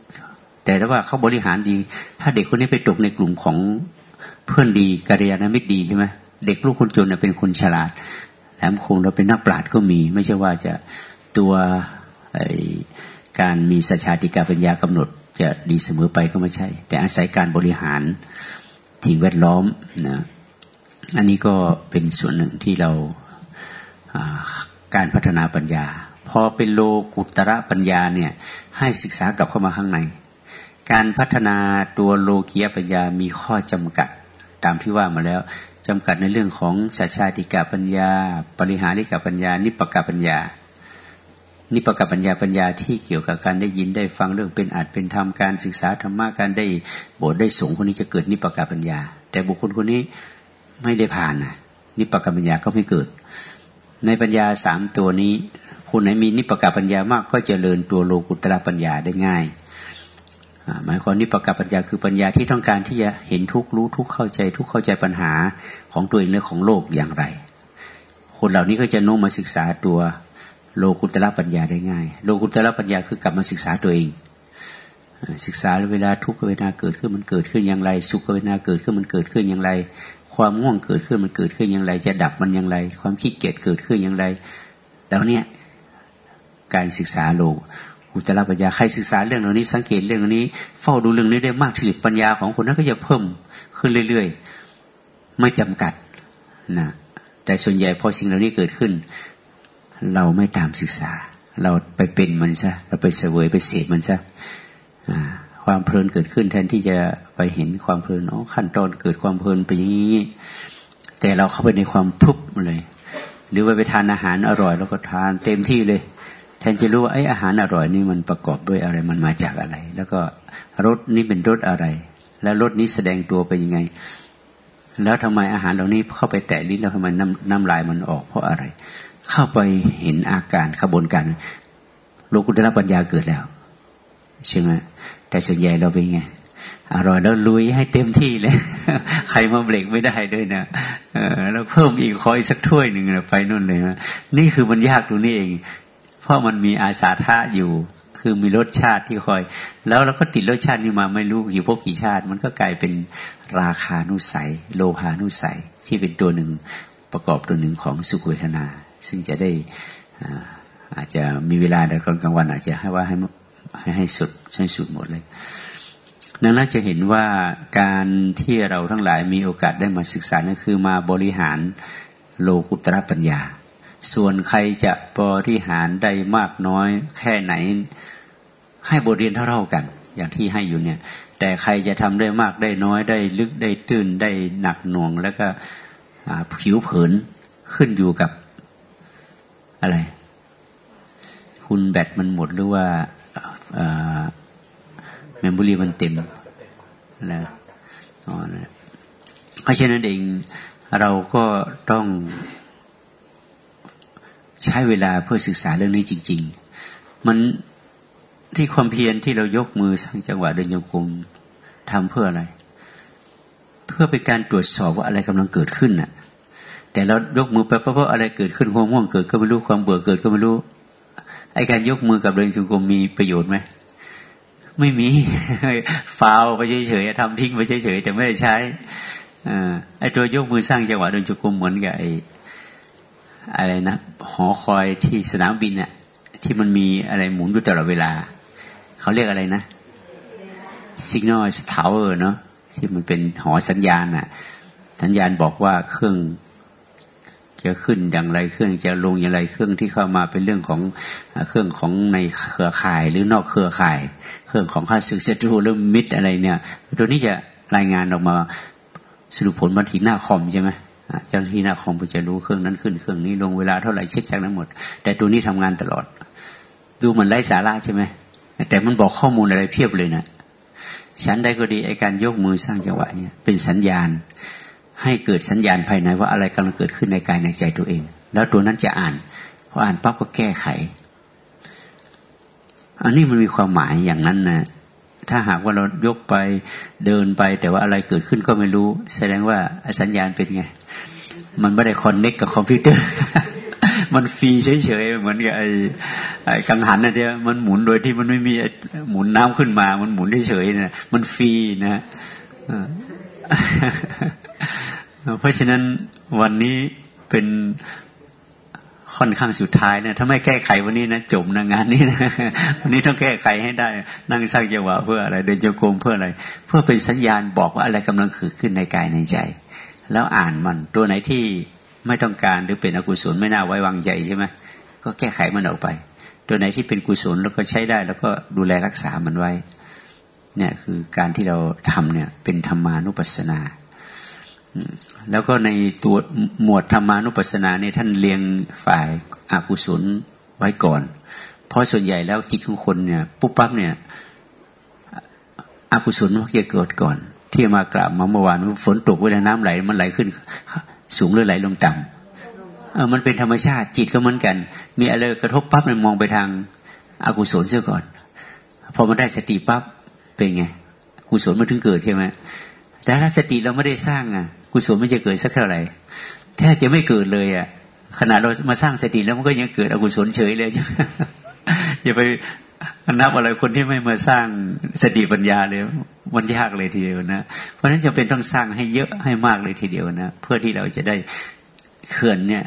Speaker 1: แต่ถ้าว่าเขาบริหารดี ถ้าเด็กคนนี้ไปตกในกลุ่มของ เพื่อนดีกัลยาณมิตรดีใช่ไหมเด็กลูกคนจนเป็นคนฉลาดแถมคงเราเป็นนักปราชญ์ก็มี ไม่ใช่ว่าจะตัวการมีสัจชาติกาปัญญากำหนด จะดีเสมอไปก็ไม่ใช่ แต่อาศัยการบริหารทิ้งแวดล้อมนะอันนี้ก็เป็นส่วนหนึ่งที่เราการพัฒนาปัญญา พอเป็นโลกุตระปัญญาเนี่ยให้ศึกษากลับเข้ามาข้างใน การพัฒนาตัวโลกียปัญญามีข้อจำกัด ตามที่ว่ามาแล้วจำกัดในเรื่องของสาชาติกาปัญญา ปริหาริกาปัญญา นิปกาปัญญา นิปกาปัญญาปัญญาที่เกี่ยวกับการได้ยินได้ฟังเรื่องเป็นอาจเป็นธรรมการศึกษาธรรมะการได้บสได้สงคนนี้จะเกิดนิปกาปัญญา แต่บุคคลคนนี้ไม่ได้ผ่านนะนิปกาปัญญาก็ไม่เกิด ในปัญญาสามตัวนี้คนไหนมีนิปกาปัญญามากก็จเจริญตัวโลกุตระปัญญาได้ง่าย หมายความนิปกับปัญญาคือปัญญาที่ต้องการที่จะเห็นทุกรู้ทุกเข้าใจ ทุกเข้าใจปัญหาของตัวเองและของโลกอย่างไร คนเหล่านี้ก็จะโน้มมาศึกษาตัวโลกุตระปัญญาได้ง่าย โลกุตระปัญญาคือกลับมาศึกษาตัวเอง ศึกษาเวลาทุกขเวทนาเกิดขึ้นมันเกิดขึ้นอย่างไร สุขเวทนาเกิดขึ้นมันเกิดขึ้นอย่างไร ควความง่วงเกิดขึ้นมันเกิดขึ้นอย่างไร จะดับมันอย่างไร ความขี้เกียจเกิดขึ้นอย่างไรแล้วเนี่ยการศึกษาโลก อุตระปัญญาใครศึกษาเรื่องเหล่านี้สังเกตเรื่องนี้ เฝ้าดูเรื่องนี้ได้มากที่สุดปัญญาของคนนั้นก็จะเพิ่มขึ้นเรื่อยๆ ไม่จำกัดนะแต่ส่วนใหญ่พอสิ่งเหล่านี้เกิดขึ้น เราไม่ตามศึกษา เราไปเป็นมันซะเราไปเสวยไปเสพมันซะความเพลินเกิดขึ้นแทนที่จะไปเห็นความเพลินอ๋อขั้นตอนเกิดความเพลินไปอย่างนี้แต่เราเข้าไปในความพุบเลย หรือว่าไปทานอาหารอร่อย แล้วก็ทานเต็มที่เลย แทนจะรู้ว่าไอ้อาหารอร่อยนี่มันประกอบด้วยอะไรมันมาจากอะไร แล้วก็รสนี้เป็นรสอะไร แล้วรสนี้แสดงตัวเป็นยังไง แล้วทำไมอาหารเหล่านี้เข้าไปแตะลิ้นแล้วทำไมน้ำน้ำลายมันออกเพราะอะไร เข้าไปเห็นอาการขบวนการโลกุตระปัญญาเกิดแล้วใช่ไหมแต่ส่วนใหญ่เราเป็นไงอร่อยแล้วลุยให้เต็มที่เลย ใครมาเบรกไม่ได้ด้วยนะเออแล้วเพิ่มอีกคอยสักถ้วยหนึ่งนะไปนู่นเลยนะนี่คือมันยากตรงนี้เอง เพราะมันมีอาสาทะอยู่ คือมีรสชาติที่คอย แล้วเราก็ติดรสชาตินี้มาไม่รู้กี่พวกกี่ชาติ มันก็กลายเป็นราคานุสัย โลหานุสัยที่เป็นตัวหนึ่งประกอบตัวหนึ่งของสุขเวทนา ซึ่งจะได้อาจจะมีเวลาในตอนกลางวันอาจจะให้ว่าให้ให้ให้สุดให้สุดหมดเลยดังนั้นจะเห็นว่าการที่เราทั้งหลายมีโอกาสได้มาศึกษานั่นคือมาบริหารโลกุตระปัญญา ส่วนใครจะบริหารได้มากน้อย แค่ไหน ให้บทเรียนเท่าๆกัน อย่างที่ให้อยู่เนี่ย แต่ใครจะทำได้มากได้น้อยได้ลึกได้ตื้นได้หนักหน่วง แล้วก็ผิวเผินขึ้นอยู่กับอะไร คุณแบตมันหมดหรือว่า memory มันเต็มแล้วเพราะฉะนั้นเองเราก็ต้อง ใช้เวลาเพื่อศึกษาเรื่องนี้จริง ๆ มันที่ความเพียรที่เรายกมือสร้างจังหวะเดินโยกมทำเพื่ออะไร เพื่อเป็นการตรวจสอบว่าอะไรกำลังเกิดขึ้นน่ะ แต่เรายกมือไปเพราะอะไรเกิดขึ้นความง่วงเกิดก็ไม่รู้ความเบื่อเกิดก็ไม่รู้ไอการยกมือกับเดินจงกรมมีประโยชน์ไหมไม่มีฟาวไปเฉยๆทำทิ้งไปเฉยๆแต่ไม่ได้ใช้อไอตัวยกมือสร้างจังหวะเดินจงกรมเหมือนกับไอ อะไรนะหอคอยที่สนามบินเนี่ยที่มันมีอะไรหมุนอยู่ตลอดเวลา เขาเรียกอะไรนะ signal tower เนาะที่มันเป็นหอสัญญาณอะสัญญาณบอกว่าเครื่องจะขึ้นอย่างไรเครื่องจะลงอย่างไรเครื่องที่เข้ามาเป็นเรื่องของเครื่องของในเครือข่ายหรือนอกเครือข่าย เครื่องของข้าศึกศัตรูหรือมิตรอะไรเนี่ย ตัวนี้จะรายงานออกมาสรุปผลมาทีหน้าคอมใช่ไหม เจ้าหน้าที่หน้าคอมจะรู้เครื่องนั้นขึ้นเครื่องนี้ลงเวลาเท่าไหร่เช็คจากนั้นหมด แต่ตัวนี้ทำงานตลอด ดูเหมันไร้สาระใช่ไหมแต่มันบอกข้อมูลอะไรเพียบเลยนะฉันได้ก็ดีไอการยกมือสร้างจังหวะเนี่ยเป็นสัญญาณ ให้เกิดสัญญาณภายในว่าอะไรกำลังเกิดขึ้นในกายในใจตัวเอง แล้วตัวนั้นจะอ่านพออ่านปั๊บก็แก้ไข อันนี้มันมีความหมายอย่างนั้นนะถ้าหากว่าเรายกไปเดินไป แต่ว่าอะไรเกิดขึ้นก็ไม่รู้ แสดงว่าสัญญาณเป็นไง มันไม่ได้คอนเน็กกับคอมพิวเตอร์ มันฟรีเฉยๆเหมือนกับไอ้ไอ้กังหันนะเดียวมันหมุนโดยที่มันไม่มีหมุนน้ำขึ้นมา มันหมุนเฉยๆนะมันฟรีนะเพราะฉะนั้นวันนี้เป็นค่อนข้างสุดท้ายนะถ้าไม่แก้ไขวันนี้นะจบนะงานนี้นะวันนี้ต้องแก้ไขให้ได้ นั่งสร้างจังหวะเพื่ออะไร เดินโยกมเพื่ออะไร เพื่อเป็นสัญญาณบอกว่าอะไรกำลังเกิดขึ้นในกายในใจ แล้วอ่านมันตัวไหนที่ไม่ต้องการหรือเป็นอกุศลไม่น่าไว้วางใจใช่ไหมก็แก้ไขมันออกไป ตัวไหนที่เป็นกุศลแล้วก็ใช้ได้ แล้วก็ดูแลรักษามันไว้ เนี่ยคือการที่เราทำเนี่ยเป็นธรรมานุปัสสนา แล้วก็ในตัวหมวดธรรมานุปัสสนาเนี่ยท่านเรียงฝ่ายอากุศลไว้ก่อน เพราะส่วนใหญ่แล้วจิตของคนเนี่ยปุ๊บปั๊บเนี่ยอากุศลมักจะเกิดก่อน ที่มากราบมาเมื่อวานฝนตกเวลาน้ำไหล มันไหลขึ้น สูงหรือไหลลงต่ำเออมันเป็นธรรมชาติจิตก็เหมือนกัน มีอะไรกระทบปั๊บมันมองไปทางอากุศลเสียก่อนพอมันได้สติปั๊บเป็นไงกุศลมันถึงเกิดใช่ไหมแต่ถ้าสติเราไม่ได้สร้างอะ กุศลไม่จะเกิดสักเท่าไหร่แทบจะไม่เกิดเลยอะขณะเรามาสร้างสติแล้วมันก็ยังเกิดอกุศลเฉยเลยอย่าไป นับอะไรคนที่ไม่มาสร้างสติปัญญาเลยมันยากเลยทีเดียวนะ เพราะฉะนั้นจะเป็นต้องสร้างให้เยอะให้มากเลยทีเดียวนะ เพื่อที่เราจะได้เขื่อนเนี่ย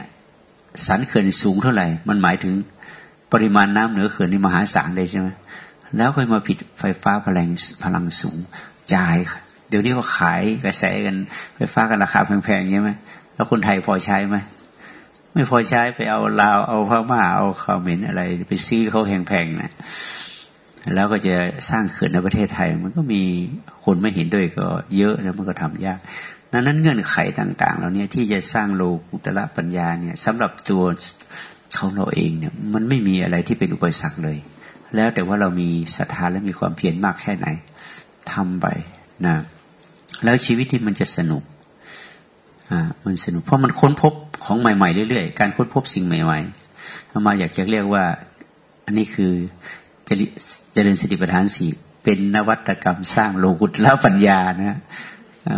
Speaker 1: สันเขื่อนสูงเท่าไหร่ มันหมายถึงปริมาณน้ำเหนือเขื่อนนี่มหาศาลเลยใช่ไหมแล้วค่อยมาผิดไฟฟ้าพลังพลังสูงจ่าย เดี๋ยวนี้ก็ขายกระแสกันไฟฟ้ากันราคาแพงๆใช่ไหมแล้วคนไทยพอใช้ไหม ไม่พอใช้ไปเอาลาวเอาพม่าเอาเขมรอะไร ไปซื้อเขาแพงๆนะแล้วก็จะสร้างเขื่อนในประเทศไทย มันก็มีคนไม่เห็นด้วยก็เยอะแล้วมันก็ทำยากดังนั้นเงื่อนไขต่างๆเหล่านี้ที่จะสร้างโลกุตละปัญญาเนี่ยสำหรับตัวเของเราเองเนี่ยมันไม่มีอะไรที่เป็นอุปสรรคเลย แล้วแต่ว่าเรามีศรัทธาและมีความเพียรมากแค่ไหนทำไปนะแล้วชีวิตที่มันจะสนุกอ่ามันสนุกเพราะมันค้นพบ ของใหม่ ๆ เรื่อยๆ การค้นพบสิ่งใหม่ๆมาอยากจะเรียกว่า อันนี้คือเจริญสติปัฏฐานสี่เป็นนวัตกรรมสร้างโลกุตละปัญญานะ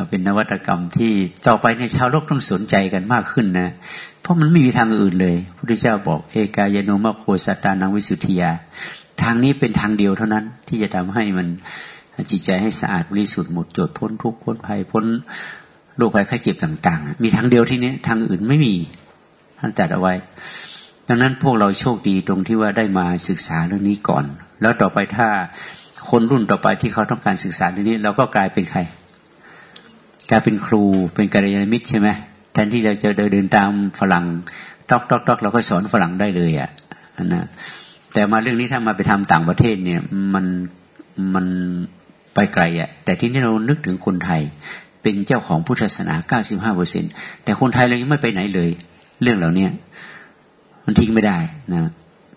Speaker 1: เป็นนวัตกรรมที่ต่อไปในชาวโลกต้องสนใจกันมากขึ้นนะ เพราะมันไม่มีทางอื่นเลยพระพุทธเจ้าบอกเอกายโนมะโคสัตานังวิสุทธิยา ทางนี้เป็นทางเดียวเท่านั้น ที่จะทำให้มันจิตใจให้สะอาดบริสุทธิ์หมดจดพ้นทุกข์พ้นภัยพ้น โรคภัยไข้เจ็บต่าง ๆ มีทางเดียวที่นี้ทางอื่นไม่มีท่านตัดเอาไว้ ดังนั้นพวกเราโชคดีตรงที่ว่าได้มาศึกษาเรื่องนี้ก่อน แล้วต่อไปถ้าคนรุ่นต่อไปที่เขาต้องการศึกษาเรื่องนี้ เราก็กลายเป็นใคร กลายเป็นครูเป็นกัลยาณมิตรใช่ไหมแทนที่เราจะเดินตามฝรั่งตอกตอกตอกเราก็สอนฝรั่งได้เลยอะนะแต่มาเรื่องนี้ถ้ามาไปทำต่างประเทศเนี่ย มันมันไปไกลอะ แต่ที่นี่เรานึกถึงคนไทย เป็นเจ้าของพุทธศาสนาเก้าสิบห้าเปอร์เซ็นต์แต่คนไทยเรายังไม่ไปไหนเลย เรื่องเหล่านี้มันทิ้งไม่ได้นะ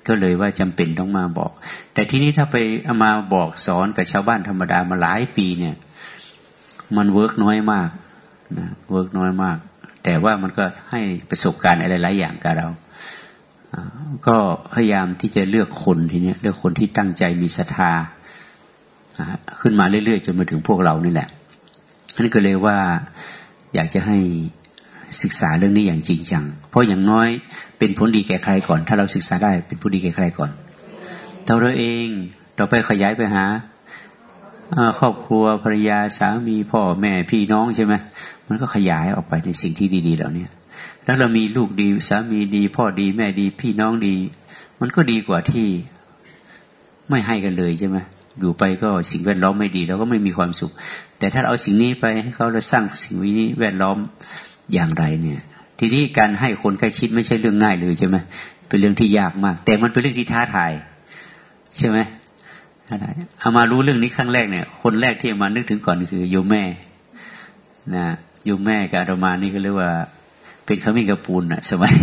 Speaker 1: ก็เลยว่าจำเป็นต้องมาบอก แต่ทีนี้ถ้าไปเอามาบอกสอนกับชาวบ้านธรรมดามาหลายปีเนี่ย มัน work น้อยมากนะเวิร์กน้อยมาก แต่ว่ามันก็ให้ประสบการณ์อะไรหลายอย่างกับเรา ก็พยายามที่จะเลือกคนทีนี้เลือกคนที่ตั้งใจมีศรัทธาขึ้นมาเรื่อยๆจนมาถึงพวกเรานี่แหละ นั่นก็เลยว่าอยากจะให้ศึกษาเรื่องนี้อย่างจริงจัง เพราะอย่างน้อยเป็นผลดีแก่ใครก่อน ถ้าเราศึกษาได้เป็นผลดีแก่ใครก่อนเราเองต่อไปขยายไปหาครอบครัวภรรยาสามีพ่อแม่พี่น้องใช่ไหมมันก็ขยายออกไปในสิ่งที่ดี ๆ เหล่านี้แล้วเรามีลูกดีสามีดี พ่อดีแม่ดี พี่น้องดี มันก็ดีกว่าที่ไม่ให้กันเลยใช่ไหมอยู่ไปก็สิ่งแวดล้อมไม่ดีเราก็ไม่มีความสุข แต่ถ้าเอาสิ่งนี้ไปให้เขาเราสร้างสิ่งนี้แวดล้อมอย่างไรเนี่ย ทีนี้การให้คนใกล้ชิดไม่ใช่เรื่องง่ายเลยใช่ไหมเป็นเรื่องที่ยากมาก แต่มันเป็นเรื่องที่ท้าทายใช่ไหมเอามารู้เรื่องนี้ครั้งแรกเนี่ย คนแรกที่มานึกถึงก่อนคือโยมแม่นะโยมแม่กับอามานี่ก็เรียกว่า เป็นขมิ้นกระปูนอะสมัย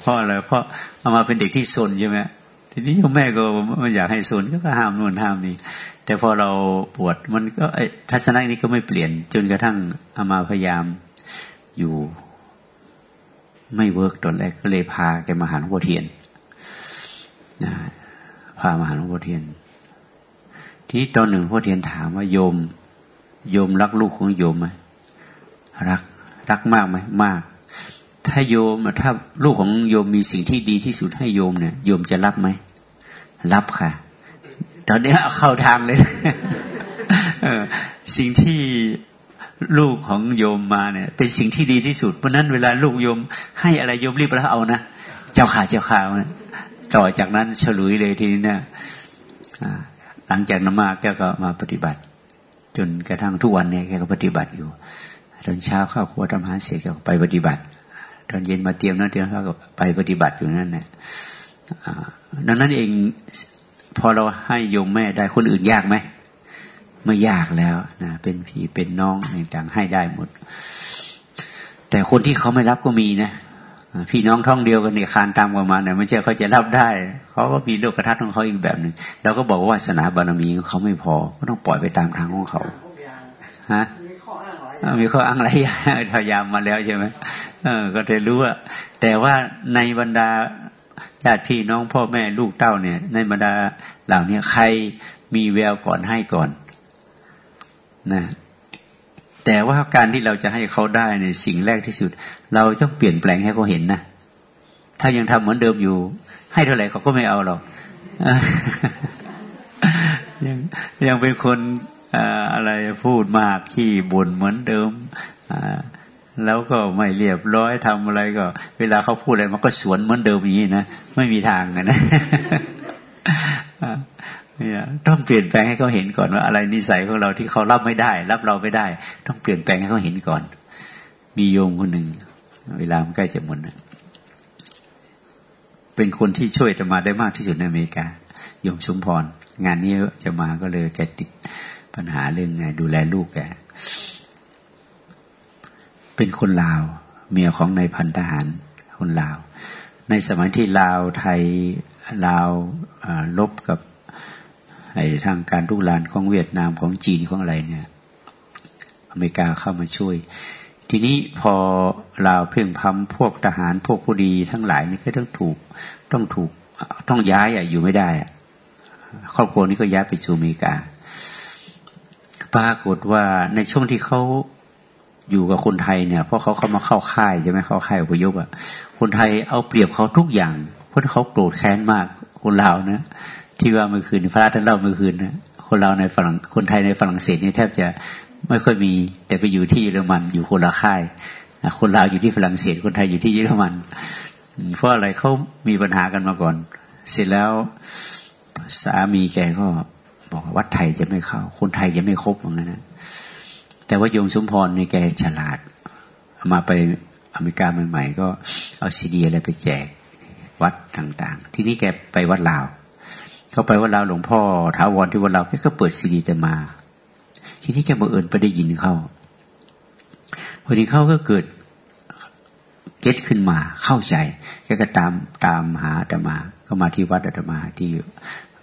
Speaker 1: เพราะอะไรเพราะเอามาเป็นเด็กที่ซนใช่ไหมทีนี้โยมแม่ก็ไม่อยากให้ซนก็ห้ามนู่นห้ามนี่ แต่พอเราปวดมันก็ทัศนะนี้ก็ไม่เปลี่ยน จนกระทั่งเอามาพยายามอยู่ไม่ work ตอนแรกก็เลยพาแกมาหาหลวงพ่อเทียนนะพามาหาหลวงพ่อเทียน ทีนี้ตอนหลวงพ่อเทียนถามว่าโยม โยมรักลูกของโยมไหมรักรักมากไหมมาก ถ้าโยมถ้าลูกของโยมมีสิ่งที่ดีที่สุดให้โยมเนี่ย โยมจะรับไหมรับค่ะ ตอนนี้เข้าทางเลยสิ่งที่ลูกของโยมมาเนี่ย เป็นสิ่งที่ดีที่สุด เพราะนั้นเวลาลูกโยม ให้อะไรโยมรีบแล้วเอานะเจ้าขาเจ้าขาต่อจากนั้นฉลุยเลยทีนี้เนี่ยหลังจากนั้นมาแกก็มาปฏิบัติ จนกระทั่งทุกวันเนี่ยแกก็ปฏิบัติอยู่ตอนเช้าเข้าครัวทำอาหารเสร็จก็ไปปฏิบัติ ตอนเย็นมาเตรียมนั่นเตรียมเขาก็ไปปฏิบัติอยู่นั่นแหละดังนั้นเอง พอเราให้โยมแม่ได้คนอื่นยากไหมไม่ยากแล้วนะเป็นพี่เป็นน้องต่างให้ได้หมด แต่คนที่เขาไม่รับก็มีนะพี่น้องท้องเดียวกันเนี่ยคานตามกันมาเนี่ยไม่ใช่เขาจะรับได้เขาก็มีโลกทัศน์ของเขาอีกแบบหนึ่งเราก็บอกว่าศาสนาบารมีของเขาไม่พอ ก็ต้องปล่อยไปตามทางของเขาฮะมีข้ออ้างอะไรพยายามมาแล้วใช่ไหมเออ ก็จะรู้ว่าแต่ว่าในบรรดา ญาติพี่น้องพ่อแม่ลูกเต้าเนี่ย ในบรรดาเหล่านี้ใครมีแววก่อนให้ก่อนนะแต่ว่าการที่เราจะให้เขาได้ในสิ่งแรกที่สุด เราต้องเปลี่ยนแปลงให้เขาเห็นนะถ้ายังทำเหมือนเดิมอยู่ ให้เท่าไหร่เขาก็ไม่เอาหรอกยังยังเป็นคนอะไรพูดมากขี้บ่นเหมือนเดิม แล้วก็ไม่เรียบร้อยทำอะไรก็ เวลาเขาพูดอะไรมันก็สวนเหมือนเดิมอย่างนี้นะไม่มีทางนะเนี่ยต้องเปลี่ยนแปลงให้เขาเห็นก่อนว่าอะไรนิสัยของเราที่เขารับไม่ได้ รับเราไม่ได้ ต้องเปลี่ยนแปลงให้เขาเห็นก่อน มีโยมคนหนึ่งเวลามันใกล้จะหมดเป็นคนที่ช่วยจะมาได้มากที่สุดในอเมริกาโยมชุมพร งานนี้จะมาก็เลยแกติดปัญหาเรื่องไงดูแลลูกแก เป็นคนลาว เมียของนายพันทหารคนลาว ในสมัยที่ลาวไทยลาวลบกับไอ้ทางการลุกลานของเวียดนามของจีนของอะไรเนี่ย อเมริกาเข้ามาช่วย ทีนี้พอลาวเพ่งพัมพวกทหารพวกผู้ดีทั้งหลายนี่ก็ต้องถูกต้องถูกต้องย้ายอะอยู่ไม่ได้อะครอบครัวนี้ก็ย้ายไปสู่อเมริกา ปรากฏว่าในช่วงที่เขา อยู่กับคนไทยเนี่ยเพราะเขาเข้ามาเข้าค่ายใช่ไหมเข้าค่ายอพยพอะ คนไทยเอาเปรียบเขาทุกอย่าง เพราะเขาโกรธแค้นมากคนลาวนะที่ว่าเมื่อคืนพระราชท่านเล่าเมื่อคืนนะคนเราในฝรั่งคนไทยในฝรั่งเศสนี่แทบจะไม่ค่อยมี แต่ไปอยู่ที่เยอรมันอยู่คนละค่ายคนลาวอยู่ที่ฝรั่งเศส คนไทยอยู่ที่เยอรมัน เพราะอะไรเขามีปัญหากันมาก่อน เสร็จแล้วสามีแกก็บอกวัดไทยจะไม่เข้า คนไทยจะไม่ครบเหมือนกันนะ แต่ว่าโยมสมพรในแกฉลาด มาไปอเมริกาใหม่ๆก็เอาซีดีอะไรไปแจกวัดต่าง ๆ ที่นี่แกไปวัดลาวเขาไปวัดลาวหลวงพ่อถาวรที่วัดลาวแกก็เปิดซีดีแต่มา ทีนี้แกบังเอิญไปได้ยินเขาพอดีเขาก็เกิดเก็ตขึ้นมาเข้าใจแกก็ตามตามหาอาตมา ก็มาที่วัดอาตมาที่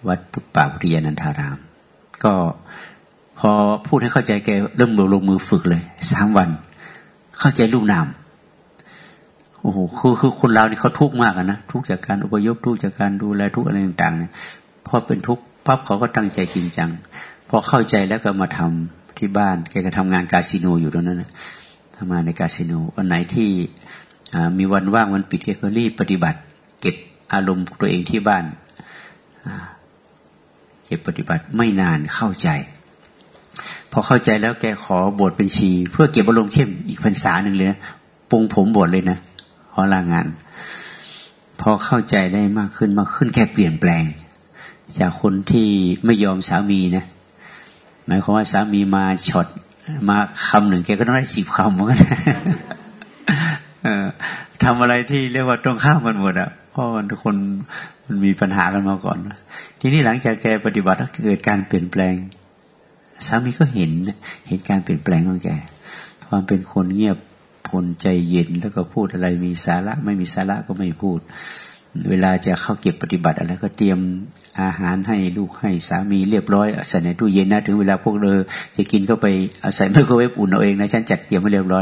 Speaker 1: วัดพุทธป่าพุทธิยนันทาราม ก็ พอพูดให้เข้าใจแกเริ่มลงมือฝึกเลยสามวัน เข้าใจรูปนามโอ้โหคือคือคนเรานี่เขาทุกข์มากนะทุกข์จากการอพยพทุกข์จากการดูแลทุกอะไรต่างๆเนี่ยพอเป็นทุกข์ปั๊บเขาก็ตั้งใจจริงจังพอเข้าใจแล้วก็มาทำที่บ้าน แกก็ทำงานคาสิโนอยู่ตรงนั้นนะทำงานในคาสิโนวันไหนที่มีวันว่างวันปิดแกก็รีบปฏิบัติ เก็บอารมณ์ตัวเองที่บ้านเก็บปฏิบัติไม่นานเข้าใจ พอเข้าใจแล้วแกขอบวชเป็นชี เพื่อเก็บอารมณ์เข้มอีกพรรษาหนึ่งเลยปรุงผมบวชเลยนะขอลางาน พอเข้าใจได้มากขึ้นมากขึ้นแค่เปลี่ยนแปลง จากคนที่ไม่ยอมสามีนะหมายความว่าสามีมาช็อตมาคำหนึ่งแกก็ต้องได้สิบคำเหมือนกันทำอะไรที่เรียกว่าตรงข้ามกันหมดอะเพราะทุกคนมันมีปัญหากันมาก่อน ทีนี้หลังจากแกปฏิบัติเกิดการเปลี่ยนแปลง สามีก็เห็นเห็นการเปลี่ยนแปลงของแกความเป็นคนเงียบพลใจเย็นแล้วก็พูดอะไรมีสาระไม่มีสาระก็ไม่พูด เวลาจะเข้าเก็บปฏิบัติอะไรก็เตรียมอาหารให้ลูกให้สามีเรียบร้อยใส่ในตู้เย็นนะถึงเวลาพวกเราจะกินก็ไปอาศัยไมโครเวฟอุ่นเอาเองนะฉันจัดเตรียมไว้เรียบร้อย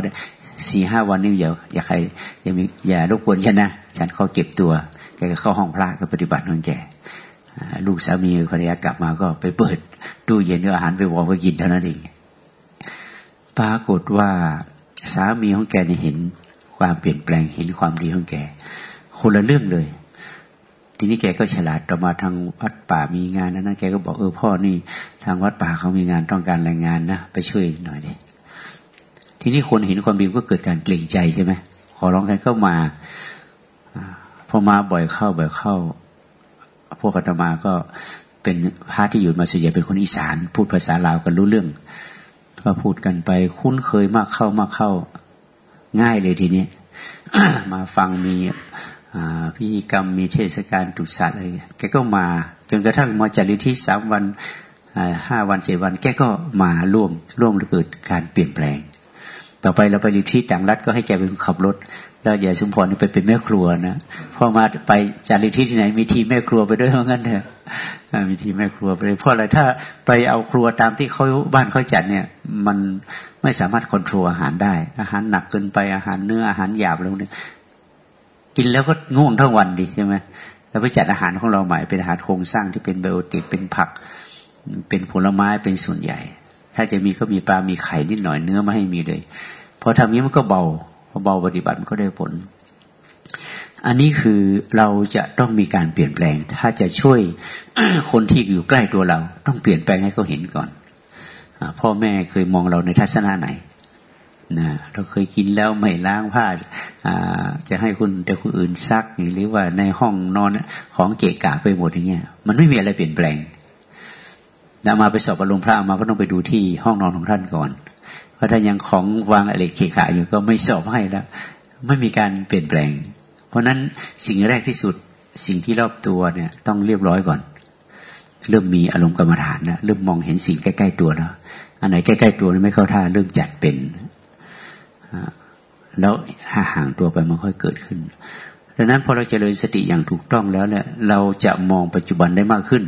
Speaker 1: สี่ห้าวันนี้อย่าอย่าใครอย่ามีอย่ารบกวนฉันนะฉันเข้าเก็บตัวแกก็เข้าห้องพระก็ปฏิบัติของแก ลูกสามีภรรยากลับมาก็ไปเปิดตู้เย็นเอาหารไปวางไปกินเท่านั้นเองปรากฏว่าสามีของแกเนี่ยเห็นความเปลี่ยนแปลงเห็นความดีของแก คนละเรื่องเลย ทีนี้แกก็ฉลาดต่อมาทางวัดป่ามีงานนั้นแกก็บอกเออพ่อนี่ ทางวัดป่าเขามีงานต้องการแรงงานนะไปช่วยหน่อยดิทีนี้คนเห็นความดีก็เกิดการเกรงใจใช่ไหมขอร้องกันก็มาพอมาบ่อยเข้าบ่อยเข้า พวกอาตมาก็เป็นพระที่อยู่มาส่วนใหญ่เป็นคนอีสาน พูดภาษาลาวกันรู้เรื่องก็พูดกันไปคุ้นเคยมากเข้ามากเข้าง่ายเลยทีนี้มาฟังมีพิธีกรรมมีเทศกาลตุสัตอะไรแกก็มาจนกระทั่งมาจัดลิที่สามวันห้าวันเจ็ดวัน แกก็มาร่วมร่วมเกิดการเปลี่ยนแปลง ต่อไปเราไปลิที่ต่างรัฐก็ให้แกเป็นขับรถ แล้วยายสมพรนี่ไปเป็นแม่ครัวนะพ่อมาไปจาริที่ที่ไหน มีทีแม่ครัวไปด้วยเพราะงั้นเถอะมีทีแม่ครัวไปเลยเพราะอะไรถ้าไปเอาครัวตามที่เขาบ้านเขาจัดเนี่ย มันไม่สามารถควบคุมอาหารได้ อาหารหนักเกินไปอาหารเนื้ออาหารหยาบแล้วเนี่ยกินแล้วก็ง่วงทั้งวันดีใช่ไหมแล้วไปจัดอาหารของเราใหม่เป็นอาหารโครงสร้างที่เป็นไบโอติกเป็นผัก เป็นผลไม้เป็นส่วนใหญ่ ถ้าจะมีก็มีปลามีไข่นิดหน่อยเนื้อไม่ให้มีเลยพอทำนี้มันก็เบา เบาปฏิบัติมันก็ได้ผล อันนี้คือเราจะต้องมีการเปลี่ยนแปลง ถ้าจะช่วยคนที่อยู่ใกล้ตัวเรา ต้องเปลี่ยนแปลงให้เขาเห็นก่อนอพ่อแม่เคยมองเราในทัศนะไหนนะเราเคยกินแล้วไม่ล้างผ้าจะให้คุณแต่คนอื่นซักหรือว่าในห้องนอนของเกะกะไปหมดอย่างเงี้ยมันไม่มีอะไรเปลี่ยนแปลงนวมาไปสอบอารมณ์พระมาก็ต้องไปดูที่ห้องนอนของท่านก่อน เพราะถ้ายังของวางอะไรเกะกะอยู่ก็ไม่สอบให้แล้ว ไม่มีการเปลี่ยนแปลง เพราะนั้นสิ่งแรกที่สุดสิ่งที่รอบตัวเนี่ย ต้องเรียบร้อยก่อน เริ่มมีอารมณ์กรรมฐานแล้วเริ่มมองเห็นสิ่งใกล้ๆตัวแล้วอันไหนใกล้ๆตัวไม่เข้าท่าเริ่มจัดเป็นแล้วห่างตัวไปมันค่อยเกิดขึ้นดังนั้นพอเราจเจริญสติอย่างถูกต้องแล้วเนี่ย เราจะมองปัจจุบันได้มากขึ้น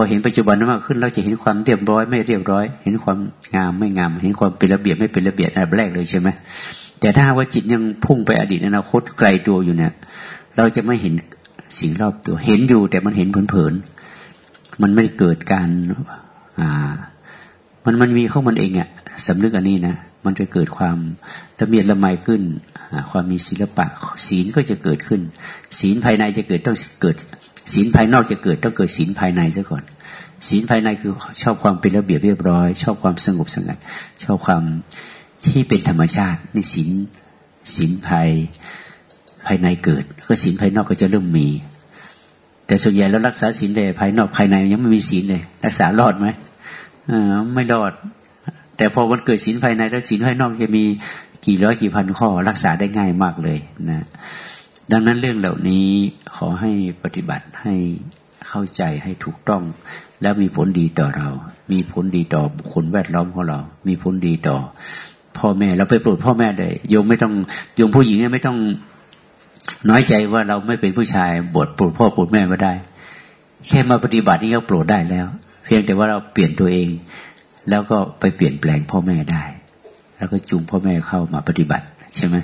Speaker 1: พอเห็นปัจจุบันได้มากขึ้นเราจะเห็นความเรียบร้อยไม่เรียบร้อย เห็นความงามไม่งาม เห็นความเป็นระเบียบไม่เป็นระเบียบอันดับแรกเลยใช่ไหมแต่ถ้าว่าจิตยังพุ่งไปอดีตอนาคตไกลตัวอยู่เนี่ย เราจะไม่เห็นสิ่งรอบตัว เห็นอยู่แต่มันเห็นเผินๆมันไม่เกิดการอ่า มันมันมีเข้ามันเองอะสำนึกอันนี้นะมันจะเกิดความละเมียดละไมขึ้น ความมีศิลปะศีลก็จะเกิดขึ้น ศีลภายในจะเกิดต้องเกิด ศีลภายนอกจะเกิดต้องเกิดศีลภายในซะก่อนศีลภายในคือชอบความเป็นระเบียบเรียบร้อย ชอบความสงบสงัด ชอบความที่เป็นธรรมชาติในศีลศีลภายภายในเกิด ก็ศีลภายนอกก็จะเริ่มมี แต่ส่วนใหญ่แล้วรักษาศีลเลยภายนอกภายในยังไม่มีศีลเลย รักษารอดไหมไม่รอด แต่พอวันเกิดศีลภายในแล้วศีลภายนอกจะมีกี่ร้อยกี่พันข้อ รักษาได้ง่ายมากเลยนะ ดังนั้นเรื่องเหล่านี้ขอให้ปฏิบัติให้เข้าใจให้ถูกต้อง แล้วมีผลดีต่อเรา มีผลดีต่อบุคคลแวดล้อมของเรา มีผลดีต่อ พ่อแม่เราไปโปรดพ่อแม่ได้โยมไม่ต้องโยมผู้หญิงไม่ต้องน้อยใจว่าเราไม่เป็นผู้ชายบทโปรดพ่อโปรดแม่มาได้ แค่มาปฏิบัตินี่ก็โปรดได้แล้ว เพียงแต่ว่าเราเปลี่ยนตัวเอง แล้วก็ไปเปลี่ยนแปลงพ่อแม่ได้ แล้วก็จูงพ่อแม่เข้ามาปฏิบัติใช่ไหม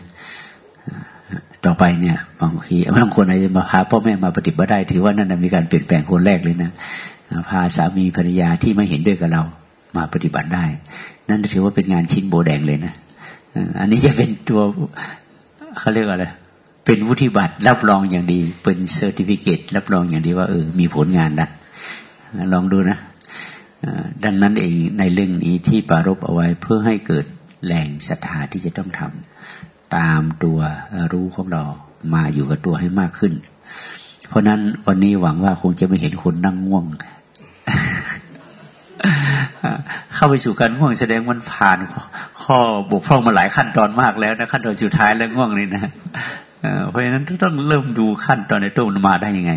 Speaker 1: ต่อไปเนี่ยบางทีบางคนอาจจะมาพาพ่อแม่มาปฏิบัติได้ ถือว่านั่นมีการเปลี่ยนแปลงคนแรกเลยนะพาสามีภรรยาที่ไม่เห็นด้วยกับเรามาปฏิบัติได้ นั่นถือว่าเป็นงานชิ้นโบแดงเลยนะอันนี้จะเป็นตัวเขาเรียกอะไรเป็นวุฒิบัตรรับรองอย่างดี เป็นเซอร์ติฟิเคตรับรองอย่างดีว่าเออมีผลงานละลองดูนะดังนั้นเองในเรื่องนี้ที่ปารบเอาไว้เพื่อให้เกิดแรงศรัทธาที่จะต้องทำ ตามตัวรู้ของเรามาอยู่กับตัวให้มากขึ้น เพราะนั้นวันนี้หวังว่าคงจะไม่เห็นคนนั่งง่วง เข้าไปสู่การง่วงแสดงมันผ่าน ข้อบกพร่องมาหลายขั้นตอนมากแล้วนะขั้นตอนสุดท้ายแล้วง่วงนี่นะเพราะฉะนั้นต้องเริ่มดูขั้นตอนในต้นมาได้ยังไง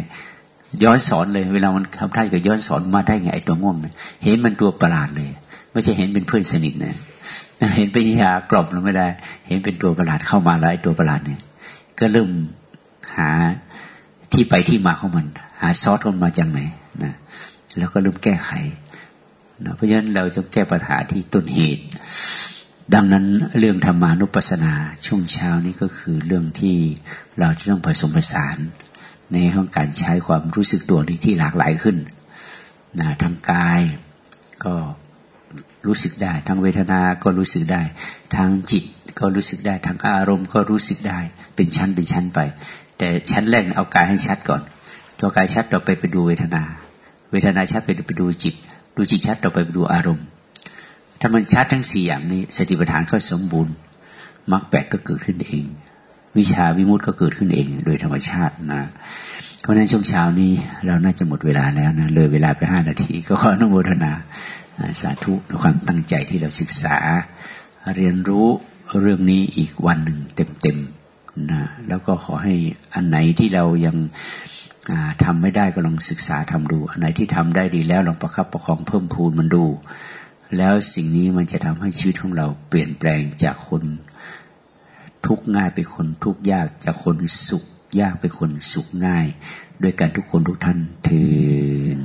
Speaker 1: ย้อนสอนเลย เวลามันทำท่าก็ย้อนสอนมาได้ไงไอ้ตัวง่วงเนี่ยเห็นมันตัวประหลาดเลย ไม่ใช่เห็นเป็นเพื่อนสนิทนะ เห็นเป็นยากรอบเราไม่ได้ เห็นเป็นตัวประหลาดเข้ามาแล้วไอ้ตัวประหลาดเนี่ย ก็เริ่มหาที่ไปที่มาของมัน หาซอสมันมาจากไหนนะแล้วก็เริ่มแก้ไขนะเพราะฉะนั้นเราจะแก้ปัญหาที่ต้นเหตุ ดังนั้นเรื่องธรรมานุปัสสนาช่วงเช้านี้ก็คือเรื่องที่เราจะต้องผสมผสาน ในห้องการใช้ความรู้สึกตัวในที่หลากหลายขึ้นนะทางกายก็ รู้สึกได้ ทางเวทนา ก็รู้สึกได้ ทางจิตก็รู้สึกได้ ทางอารมณ์ก็รู้สึกได้ เป็นชั้นเป็นชั้นไป แต่ชั้นแรกเอากายให้ชัดก่อนตัวกายชัดต่อไปไปดูเวทนา เวทนาชัดไปไปดูจิต ดูจิตชัดต่อไปไปดูอารมณ์ ถ้ามันชัดทั้งสี่อย่างนี้สติปัฏฐานก็สมบูรณ์มรรคแปดก็เกิดขึ้นเอง วิชาวิมุตต์ก็เกิดขึ้นเอง โดยธรรมชาตินะเพราะนั้นช่วงเช้านี้เราน่าจะหมดเวลาแล้วนะเลยเวลาไปห้านาที ก็ขออนุโมทนา สาธุในความตั้งใจที่เราศึกษา เรียนรู้เรื่องนี้อีกวันหนึ่งเต็มๆนะแล้วก็ขอให้อันไหนที่เรายังทำไม่ได้ก็ลองศึกษาทำดู อันไหนที่ทำได้ดีแล้วลองประคับประคองเพิ่มพูนมันดู แล้วสิ่งนี้มันจะทำให้ชีวิตของเราเปลี่ยนแปลงจากคนทุกง่ายเป็นคนทุกยากจากคนสุขยากเป็นคนสุขง่าย ด้วยกันทุกคนทุกท่านเถิด